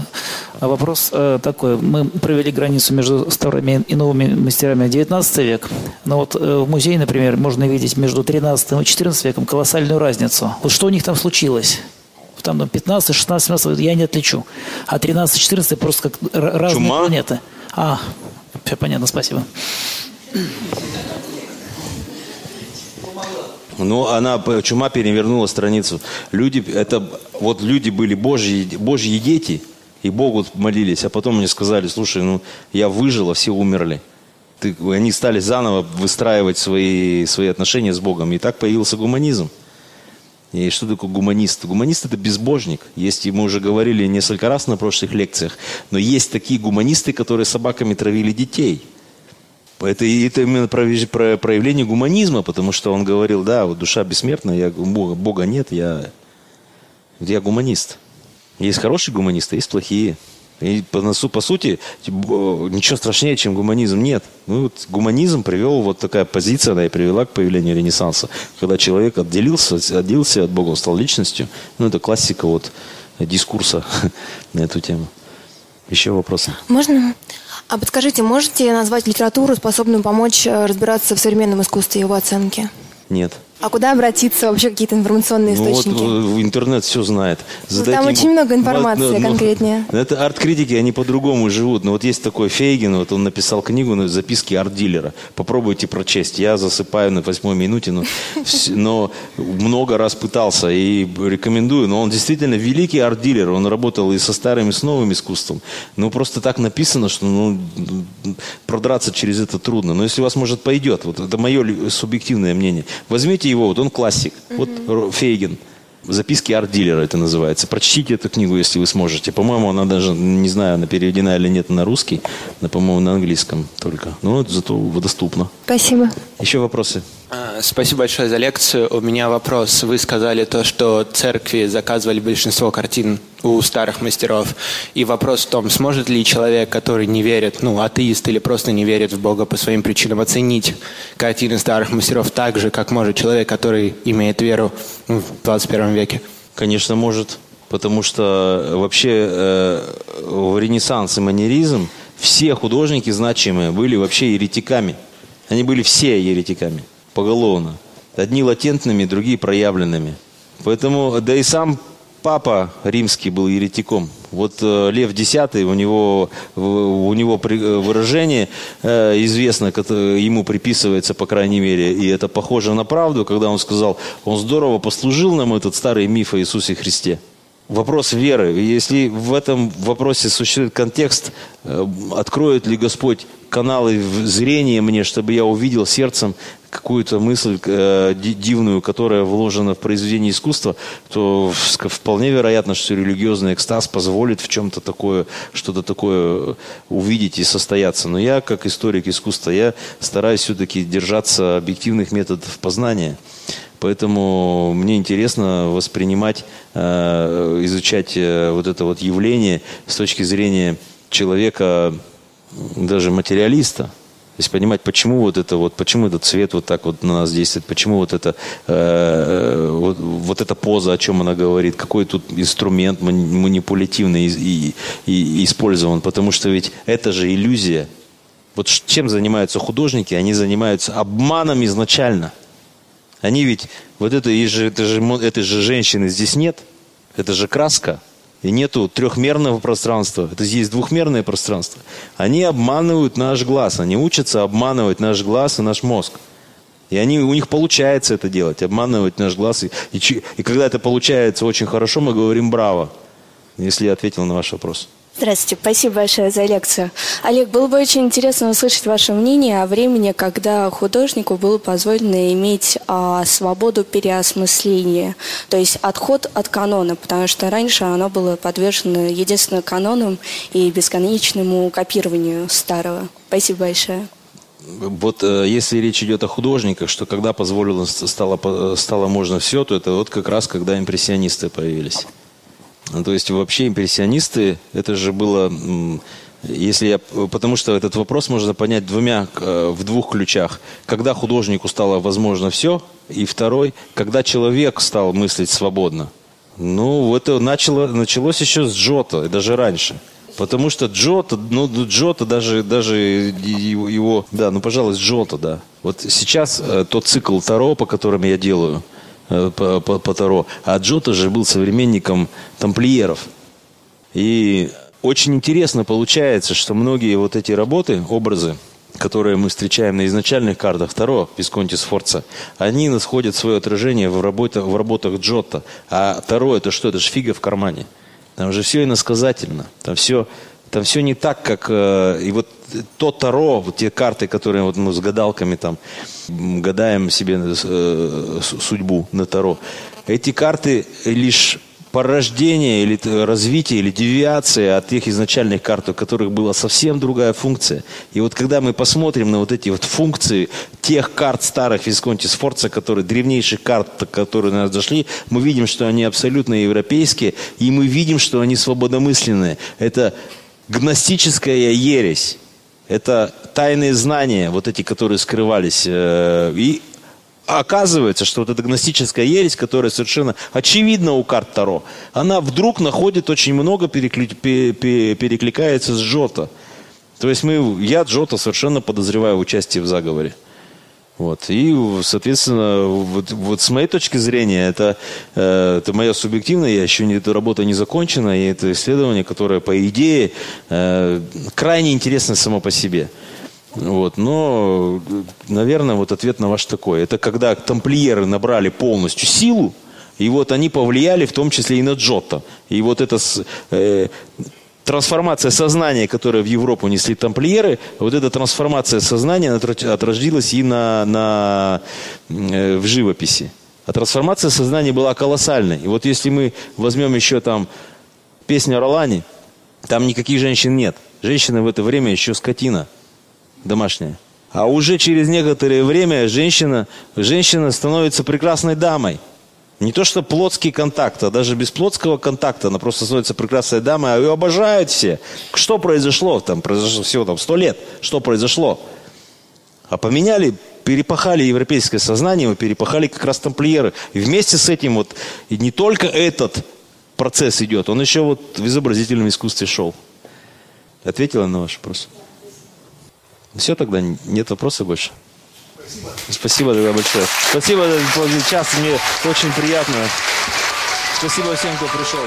E: А вопрос э, такой. Мы провели границу между старыми и новыми мастерами 19 век. Но вот э, в музее, например, можно видеть между 13 и 14 веком колоссальную разницу. Вот что у них там случилось? Там, там 15, 16, 17 я не отличу. А 13, 14 просто как разные Чума? планеты. А, все понятно, спасибо.
B: Ну, она, чума перевернула страницу. Люди, это, вот люди были божьи, божьи дети, и Богу молились, а потом мне сказали, слушай, ну, я выжил, а все умерли. Ты, они стали заново выстраивать свои, свои отношения с Богом. И так появился гуманизм. И что такое гуманист? Гуманист – это безбожник. Есть, мы уже говорили несколько раз на прошлых лекциях, но есть такие гуманисты, которые собаками травили детей. Это, это именно проявление гуманизма, потому что он говорил, да, вот душа бессмертна, я, Бога, Бога нет, я, я гуманист. Есть хорошие гуманисты, есть плохие. И по, по сути, ничего страшнее, чем гуманизм нет. Ну, вот гуманизм привел, вот такая позиция, она и привела к появлению Ренессанса. Когда человек отделился, отделился от Бога, стал личностью. Ну, это классика вот дискурса [laughs] на эту тему. Еще вопросы?
F: Можно? А подскажите, можете назвать литературу, способную помочь э, разбираться в современном искусстве и его оценке?
B: Нет.
F: А куда обратиться вообще какие-то информационные источники?
B: Ну, вот интернет все знает.
F: Задайте там очень много информации ну, конкретнее. [laughs]
B: Это арт-критики, они по-другому живут. Но вот есть такой Фейгин, вот он написал книгу на записки арт-дилера. Попробуйте прочесть. Я засыпаю на восьмой минуте, но, [laughs] но много раз пытался и рекомендую. Но он действительно великий арт-дилер. Он работал и со старым, и с новым искусством. Ну, просто так написано, что ну, продраться через это трудно. Но если у вас, может, пойдет. Вот это мое субъективное мнение. Возьмите его, вот он классик, mm-hmm. вот Фейгин. Записки арт-дилера это называется. Прочтите эту книгу, если вы сможете. По-моему, она даже, не знаю, она переведена или нет на русский, но, по-моему, на английском только. Но зато доступно.
F: Спасибо.
B: Еще вопросы?
G: Спасибо большое за лекцию. У меня вопрос. Вы сказали то, что церкви заказывали большинство картин у старых мастеров. И вопрос в том, сможет ли человек, который не верит, ну, атеист или просто не верит в Бога по своим причинам, оценить картины старых мастеров так же, как может человек, который имеет веру в 21 веке?
B: Конечно, может. Потому что вообще э, в Ренессанс и манеризм все художники значимые были вообще еретиками. Они были все еретиками поголовно. Одни латентными, другие проявленными. Поэтому, да и сам папа римский был еретиком. Вот э, Лев X, у него, у него э, выражение э, известно, ему приписывается, по крайней мере, и это похоже на правду, когда он сказал, он здорово послужил нам этот старый миф о Иисусе Христе. Вопрос веры. Если в этом вопросе существует контекст, откроет ли Господь каналы зрения мне, чтобы я увидел сердцем какую-то мысль э, дивную, которая вложена в произведение искусства, то вполне вероятно, что религиозный экстаз позволит в чем-то такое, что-то такое увидеть и состояться. Но я, как историк искусства, я стараюсь все-таки держаться объективных методов познания. Поэтому мне интересно воспринимать, э, изучать э, вот это вот явление с точки зрения человека, даже материалиста. То есть понимать, почему вот это вот, почему этот цвет вот так вот на нас действует, почему вот это, э, э вот, вот эта поза, о чем она говорит, какой тут инструмент манипулятивный и, и, и использован, потому что ведь это же иллюзия. Вот чем занимаются художники? Они занимаются обманом изначально. Они ведь, вот это, это же, этой же женщины здесь нет, это же краска – и нету трехмерного пространства, это здесь двухмерное пространство. Они обманывают наш глаз, они учатся обманывать наш глаз и наш мозг. И они, у них получается это делать, обманывать наш глаз. И, и, и когда это получается очень хорошо, мы говорим «браво», если я ответил на ваш вопрос.
F: Здравствуйте, спасибо большое за лекцию. Олег, было бы очень интересно услышать ваше мнение о времени, когда художнику было позволено иметь а, свободу переосмысления, то есть отход от канона, потому что раньше оно было подвержено единственно канонам и бесконечному копированию старого. Спасибо большое.
B: Вот э, если речь идет о художниках, что когда позволено стало, стало можно все, то это вот как раз когда импрессионисты появились. Ну, то есть вообще импрессионисты, это же было, если я, потому что этот вопрос можно понять двумя, э, в двух ключах. Когда художнику стало возможно все, и второй, когда человек стал мыслить свободно. Ну, это начало, началось еще с Джота, даже раньше. Потому что Джота, ну, Джота даже, даже его, да, ну, пожалуй, Джота, да. Вот сейчас э, тот цикл Таро, по которым я делаю, по, по, по Таро. А Джота же был современником тамплиеров. И очень интересно получается, что многие вот эти работы, образы, которые мы встречаем на изначальных картах Таро, Висконти Сфорца, они находят свое отражение в, работе, в работах Джотто. А Таро это что? Это же фига в кармане. Там же все иносказательно. Там все, там все не так, как... Э, и вот то Таро, вот те карты, которые вот мы с гадалками там гадаем себе э, судьбу на Таро, эти карты лишь порождение или развитие или девиация от тех изначальных карт, у которых была совсем другая функция. И вот когда мы посмотрим на вот эти вот функции тех карт старых Висконти Сфорца, которые древнейших карт, которые нас дошли, мы видим, что они абсолютно европейские, и мы видим, что они свободомысленные. Это гностическая ересь. Это тайные знания, вот эти, которые скрывались. Э, и оказывается, что вот эта гностическая ересь, которая совершенно очевидна у карт Таро, она вдруг находит очень много, перекли... перекликается с Джота. То есть мы, я Джота совершенно подозреваю в участии в заговоре. Вот. И, соответственно, вот, вот с моей точки зрения, это, э, это моя субъективная, я еще не, эта работа не закончена, и это исследование, которое, по идее, э, крайне интересно само по себе. Вот, но, наверное, вот ответ на ваш такой. Это когда тамплиеры набрали полностью силу, и вот они повлияли в том числе и на Джотто. И вот эта э, трансформация сознания, которую в Европу несли тамплиеры, вот эта трансформация сознания отразилась и на, на, э, в живописи. А трансформация сознания была колоссальной. И вот если мы возьмем еще там песню Ролани, там никаких женщин нет. Женщины в это время еще скотина – домашняя. А уже через некоторое время женщина, женщина становится прекрасной дамой. Не то, что плотский контакт, а даже без плотского контакта она просто становится прекрасной дамой, а ее обожают все. Что произошло? Там произошло всего там сто лет. Что произошло? А поменяли, перепахали европейское сознание, мы перепахали как раз тамплиеры. И вместе с этим вот и не только этот процесс идет, он еще вот в изобразительном искусстве шел. Ответила на ваш вопрос? Все тогда, нет вопросов больше. Спасибо. Спасибо тогда большое. Спасибо за час, мне очень приятно. Спасибо всем, кто пришел.